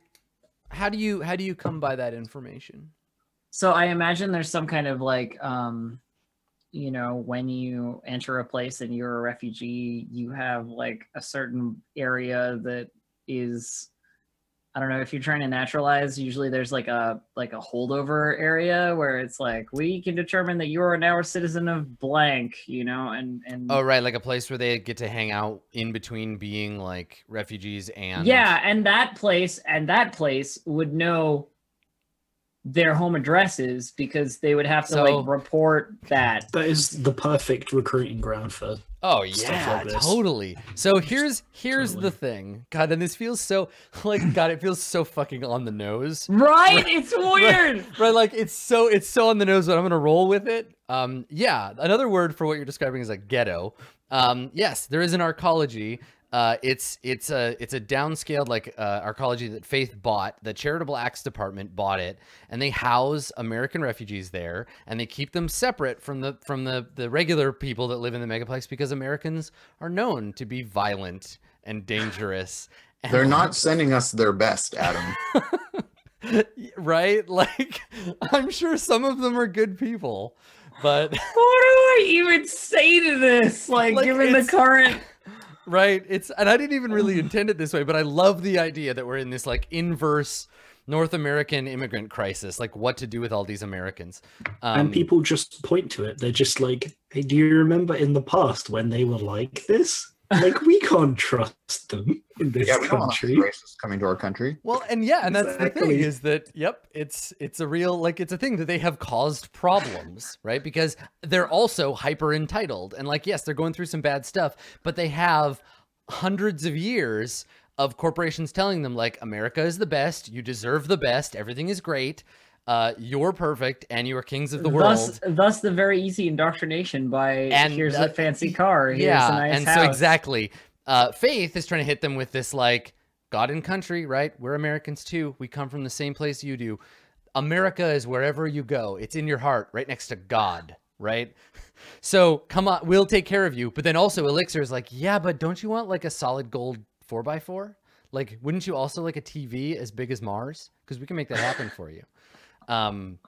how do you how do you come by that information? So I imagine there's some kind of like um you know when you enter a place and you're a refugee you have like a certain area that is I don't know if you're trying to naturalize usually there's like a like a holdover area where it's like we can determine that you are now a citizen of blank you know and and Oh, right, like a place where they get to hang out in between being like refugees and yeah and that place and that place would know their home addresses because they would have to So- like report that That is the perfect recruiting ground for. Oh yeah, like totally. So here's here's Totally. the thing. God, and this feels so like God, it feels so fucking on the nose. Right? It's weird. Right, like it's so it's so on the nose, but I'm gonna roll with it. Um, yeah, another word for what you're describing is a ghetto. Um, yes, there is an arcology. Uh, it's it's a it's a downscaled like uh, arcology that Faith bought. The Charitable Acts Department bought it, and they house American refugees there, and they keep them separate from the from the the regular people that live in the megaplex because Americans are known to be violent and dangerous. and They're not sending us their best, Adam. right? Like, I'm sure some of them are good people, but what do I even say to this? Like, Like, given the current right? It's and I didn't even really intend it this way, but I love the idea that we're in this like inverse North American immigrant crisis, like what to do with all these Americans. Um, and people just point to it. They're just like, hey, do you remember in the past when they were like this? Like, we can't trust them in this yeah, we don't want country. racists coming to our country. Well, and yeah, and that's the thing is that yep, it's it's a real like it's a thing that they have caused problems, right? Because they're also hyper entitled and like yes, they're going through some bad stuff, but they have hundreds of years of corporations telling them like America is the best, you deserve the best, everything is great. Uh, you're perfect and you are kings of the world. thus thus the very easy indoctrination by And, here's uh, a fancy car, here's yeah, a nice and house. so exactly. Uh, Faith is trying to hit them with this like God and country, right? We're Americans too. We come from the same place you do. America is wherever you go. It's in your heart, right next to God, right? So come on, we'll take care of you. But then also Elixir is like, yeah, but don't you want like a solid gold four by four? Like, wouldn't you also like a TV as big as Mars? Because we can make that happen for you. Um,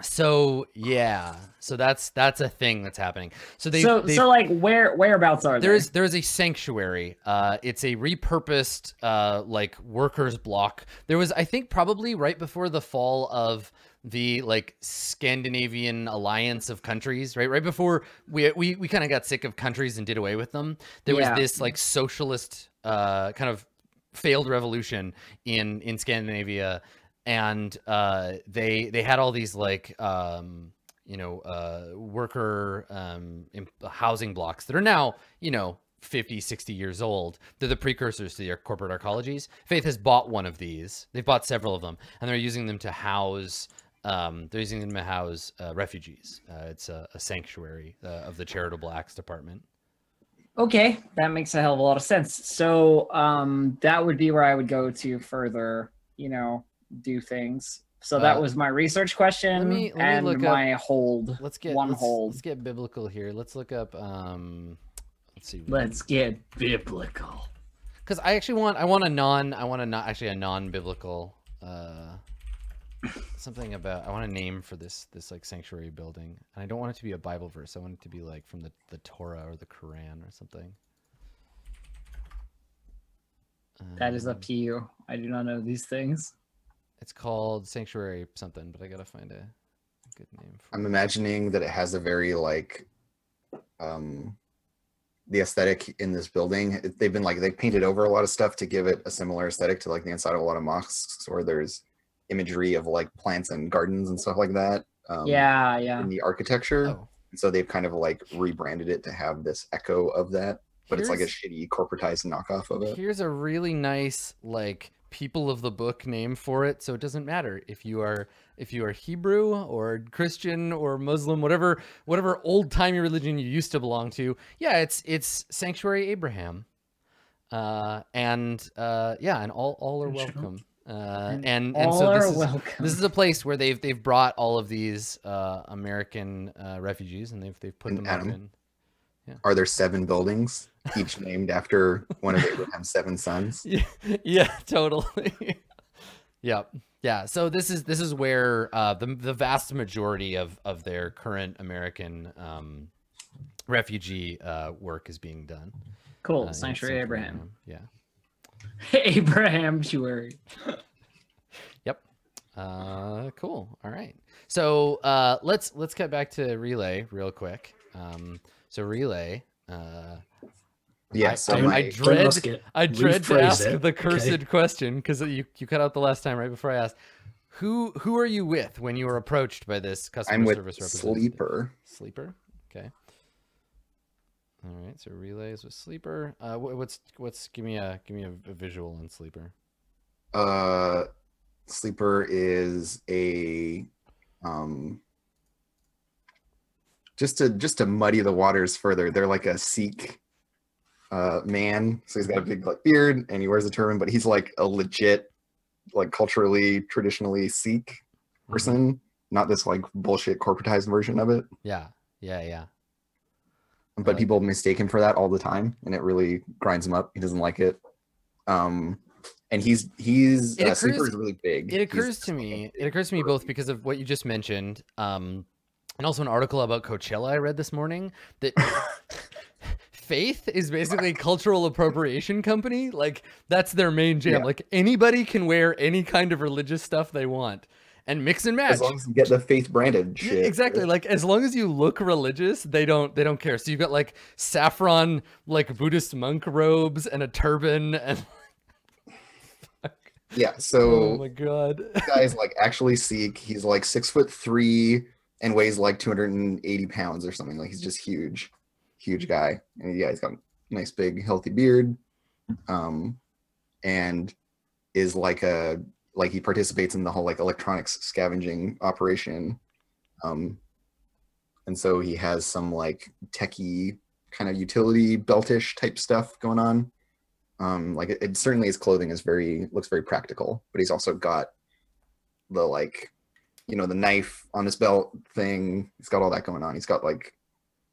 so yeah, so that's that's a thing that's happening. So they so so like where whereabouts are there is there is a sanctuary. Uh, it's a repurposed uh, like workers block. There was I think probably right before the fall of the like Scandinavian alliance of countries, right? Right before we we, we kind of got sick of countries and did away with them. There Yeah. was this like socialist uh, kind of failed revolution in in Scandinavia, and uh, they they had all these like um, you know uh, worker um, housing blocks that are now you know 50 60 years old. They're the precursors to your corporate arcologies. Faith has bought one of these. They've bought several of them and they're using them to house um, they're using them to house uh, refugees. Uh, it's a, a sanctuary uh, of the charitable acts department. Okay, that makes a hell of a lot of sense. So um that would be where I would go to further, you know, do things. So that Uh, was my research question me- let me and look up- my hold. let's get one let's, hold. let's get biblical here let's look up um let's see Let's get biblical. because I actually want I want a non I want a not actually a non-biblical uh something about I want a name for this this like sanctuary building and I don't want it to be a Bible verse I want it to be like from the the Torah or the Quran or something. That is Um, up to you. I do not know these things. It's called sanctuary something, but I gotta find a good name. For I'm it. imagining that it has a very like um the aesthetic in this building. it- They've been like they painted over a lot of stuff to give it a similar aesthetic to like the inside of a lot of mosques where there's imagery of like plants and gardens and stuff like that. Um, yeah, yeah. in the architecture. Oh, so they've kind of like rebranded it to have this echo of that. but it's like a shitty corporatized knockoff of it. Here's a really nice like people of the book name for it, so it doesn't matter if you are if you are Hebrew or Christian or Muslim, whatever whatever old timey religion you used to belong to. Yeah, it's it's Sanctuary Abraham, uh, and uh, yeah, and all all are welcome. Uh, And and and all so this are is, welcome. this is a place where they've they've brought all of these uh, American uh, refugees and they've they've put And them up Adam. in. Are there seven buildings, each named after one of Abraham's seven sons? Yeah, yeah, totally. yep. Yeah. So this is this is where uh, the the vast majority of of their current American um, refugee uh, work is being done. cool. uh, in Sanctuary Abraham. Yeah. Abraham Sanctuary. Yep. Uh, cool. All right. So uh, let's let's cut back to relay real quick. Um, so relay. Uh, Yeah, I- I- I dread- I dread to ask it. the cursed Okay. question because you you cut out the last time right before I asked. Who who are you with when you were approached by this customer I'm with service representative? Sleeper. Sleeper. Okay. All right. So relays with sleeper. Uh, wh- what's what's give me a give me a, a visual on sleeper. Uh, Sleeper is a um. Just to just to muddy the waters further, they're like a Sikh uh man. So he's got a big like beard and he wears a turban, but he's like a legit, like culturally traditionally Sikh Mhm. person, not this like bullshit corporatized version of it. Yeah. Yeah. Yeah. but like people mistake him for that all the time and it really grinds him up he doesn't like it um and he's he's It uh, sleeper occurs- is really big It He's occurs to me. It occurs to me both because of what you just mentioned, um, and also an article about Coachella I read this morning that Faith is basically a cultural appropriation company. Like that's their main jam. Yeah. Like anybody can wear any kind of religious stuff they want and mix and match. as long as you get the faith branded shit exactly. Like as long as you look religious, they don't they don't care. So you've got like saffron like Buddhist monk robes and a turban and yeah oh so my god. this guy's like actually Sikh he's like six foot three and weighs like 280 pounds or something like he's just huge huge guy and yeah he's got a nice big healthy beard um and is like a like he participates in the whole like electronics scavenging operation um and so he has some like techie kind of utility beltish type stuff going on. Um like it, it certainly his clothing is very looks very practical but he's also got the like you know the knife on his belt thing. He's got all that going on. He's got like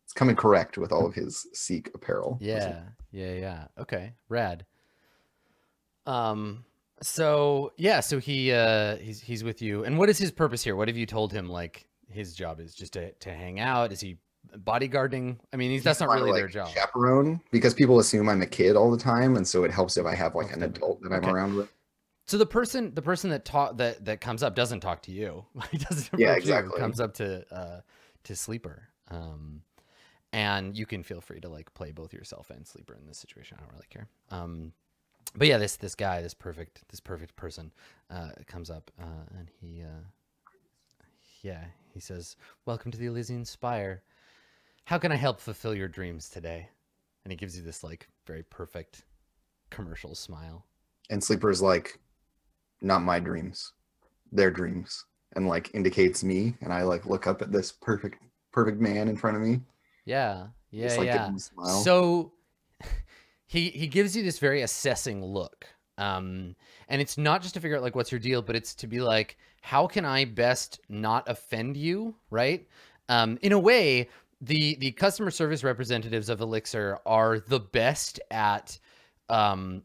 it's coming correct with all of his Sikh apparel Yeah, yeah, yeah. Okay, rad. Um, so yeah, so he uh he's he's with you, and what is his purpose here? What have you told him? Like his job is just to to hang out. Is he bodyguarding? I mean, he's, that's not really their job. chaperone because people assume i'm a kid all the time and so it helps if i have like an adult that i'm Okay. around with So the person the person that talk that that comes up doesn't talk to you. he doesn't Yeah, approach you, exactly. Comes up to uh to sleeper. Um, and you can feel free to like play both yourself and sleeper in this situation. I don't really care. Um, but yeah, this this guy, this perfect this perfect person, uh, comes up uh, and he, uh, yeah, he says, "Welcome to the Elysian Spire. How can I help fulfill your dreams today?" And he gives you this like very perfect commercial smile. and sleeper's like not my dreams their dreams and like indicates me and i like look up at this perfect perfect man in front of me Yeah, yeah, just like yeah. him a smile So he he gives you this very assessing look. Um and it's not just to figure out like what's your deal, but it's to be like how can I best not offend you, right? Um in a way, the the customer service representatives of Elixir are the best at um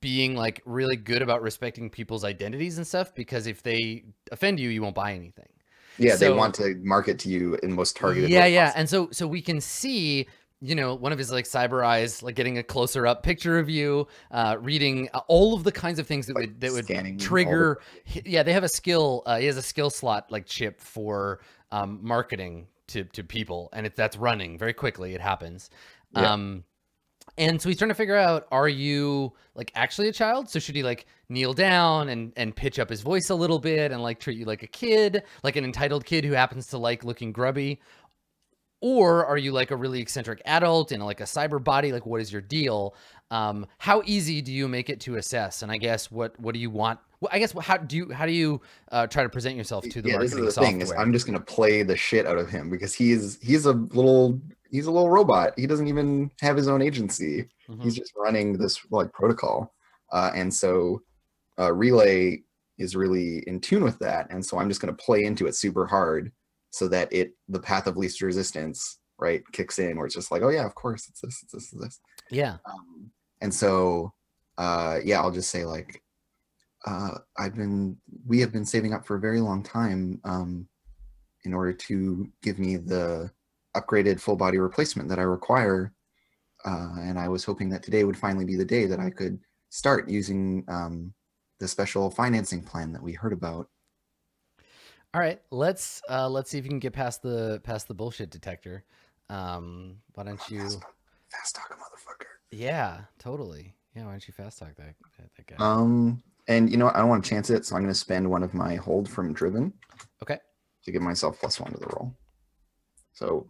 being like really good about respecting people's identities and stuff because if they offend you, you won't buy anything. Yeah they want to market to you in most targeted yeah way yeah possible. and so so we can see you know one of his like cyber eyes like getting a closer up picture of you uh reading uh, all of the kinds of things that Like would that would trigger yeah they have a skill uh he has a skill slot like chip for um marketing to to people and it that's running very quickly it happens Yeah. um and so he's trying to figure out are you like actually a child so should he like kneel down and and pitch up his voice a little bit and like treat you like a kid like an entitled kid who happens to like looking grubby or are you like a really eccentric adult in like a cyber body? Like, what is your deal? Um, how easy do you make it to assess? And I guess what what do you want? Well, I guess how do you how do you uh, try to present yourself to the yeah, this is marketing the software? thing is I'm just gonna play the shit out of him because he's he's a little he's a little robot. He doesn't even have his own agency. Mhm. He's just running this like protocol, uh, and so uh, relay is really in tune with that. And so I'm just gonna play into it super hard so that it the path of least resistance right kicks in where it's just like oh yeah of course it's this it's this it's this yeah. um, and so uh yeah i'll just say like uh i've been we have been saving up for a very long time um in order to give me the upgraded full body replacement that i require uh and i was hoping that today would finally be the day that i could start using um the special financing plan that we heard about All right, let's uh, let's see if you can get past the past the bullshit detector. Um, why don't you? fast, fast talk motherfucker Yeah, totally. Yeah, why don't you fast talk that that, that guy? um and you know what? i don't want to chance it so i'm going to spend one of my hold from driven okay. to give myself plus one to the roll. So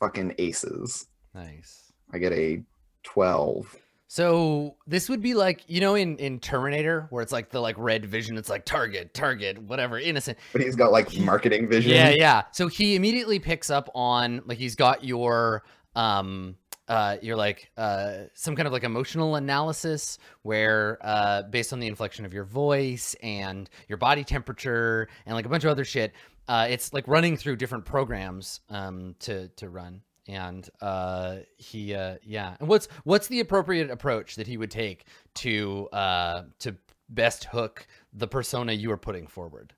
fucking aces. Nice. I get a 12. So this would be like you know in in Terminator where it's like the like red vision. It's like target, target, whatever, innocent. But he's got like marketing vision. Yeah, yeah. So he immediately picks up on like he's got your um uh you're like uh some kind of like emotional analysis where uh based on the inflection of your voice and your body temperature and like a bunch of other shit uh it's like running through different programs um to to run and uh he uh yeah and what's what's the appropriate approach that he would take to uh to best hook the persona you are putting forward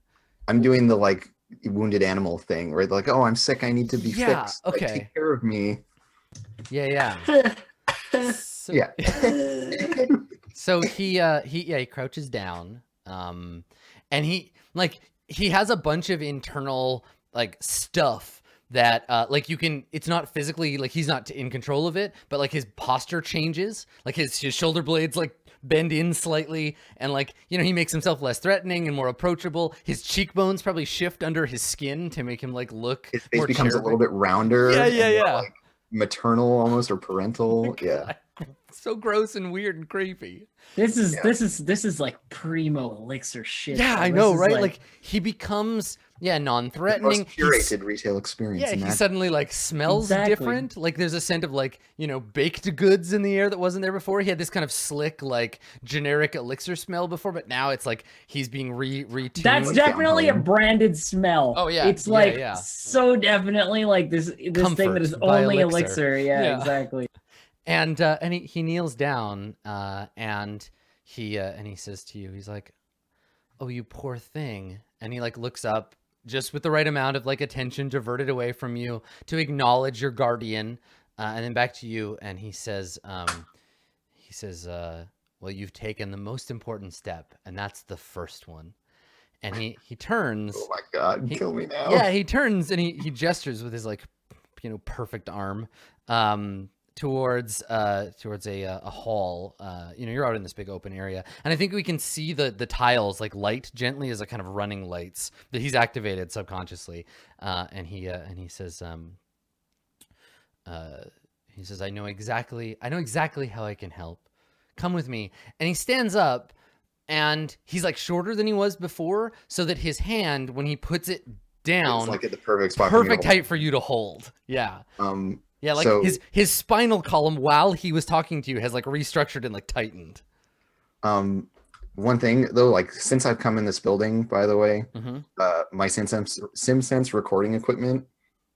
I'm doing the like wounded animal thing where like, oh, I'm sick. I need to be Yeah, fixed. Like, okay. take care of me. yeah yeah So, Yeah. so he uh he yeah he crouches down um and he like he has a bunch of internal like stuff that uh like you can it's not physically like he's not in control of it but like his posture changes like his his shoulder blades like bend in slightly and like you know he makes himself less threatening and more approachable his cheekbones probably shift under his skin to make him like look His face becomes a little bit rounder. Yeah, yeah, more, yeah. like, maternal almost or parental. Yeah. so gross and weird and creepy This is Yeah. this is this is like primo elixir shit. Yeah. I know, right? Like, he becomes yeah non-threatening. most He's- curated retail experience. yeah, he imagine. suddenly like smells Exactly. different. Like there's a scent of like you know baked goods in the air that wasn't there before. He had this kind of slick like generic elixir smell before, but now it's like he's being re retuned. That's Like definitely a um, branded smell. Oh, yeah, it's like yeah. so definitely like this this thing that is only elixir. elixir. Yeah, Yeah. exactly. And uh, and he, he kneels down uh, and he uh, and he says to you, he's like, "Oh, you poor thing," and he like looks up just with the right amount of like attention diverted away from you to acknowledge your guardian, uh, and then back to you, and he says, um, he says, uh, "Well, you've taken the most important step, and that's the first one." And he he turns. Oh my god, He- kill me now. Yeah, he turns and he he gestures with his like, you know, perfect arm, um, towards uh towards a uh, a hall. Uh, you know, you're out in this big open area, and I think we can see the the tiles like light gently as a kind of running lights that he's activated subconsciously. Uh, and he uh, and he says, um, uh, he says, I know exactly, I know exactly how I can help. Come with me. And he stands up and he's like shorter than he was before, so that his hand, when he puts it down, It's like at the perfect spot. for me to perfect height for you to hold. Yeah. Um, Yeah, like So- his his spinal column while he was talking to you has like restructured and like tightened. um, one thing though, like since I've come in this building, by the way, hmm uh, my SimSense SimSense recording equipment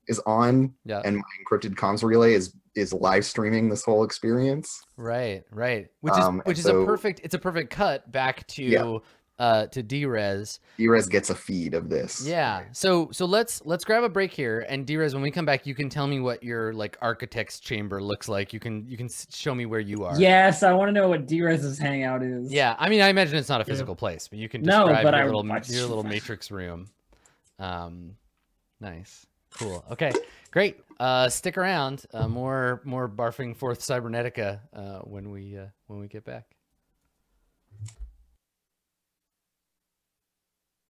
is on, Yeah. and my encrypted comms relay is is live streaming this whole experience. Right, right. Which is Um, which is so- a perfect it's a perfect cut back to Yeah. Uh to Drez. Erez gets a feed of this. Yeah. So so let's let's grab a break here and Drez when we come back you can tell me what your like architect's chamber looks like. You can you can show me where you are. Yes, I want to know what Drez's hangout is. Yeah, I mean I imagine it's not a Yeah. physical place, but you can No, describe but your I- little I- your little matrix room. Um nice. Cool. Okay. Great. Uh stick around. Uh more more barfing forth cybernetica uh when we uh when we get back.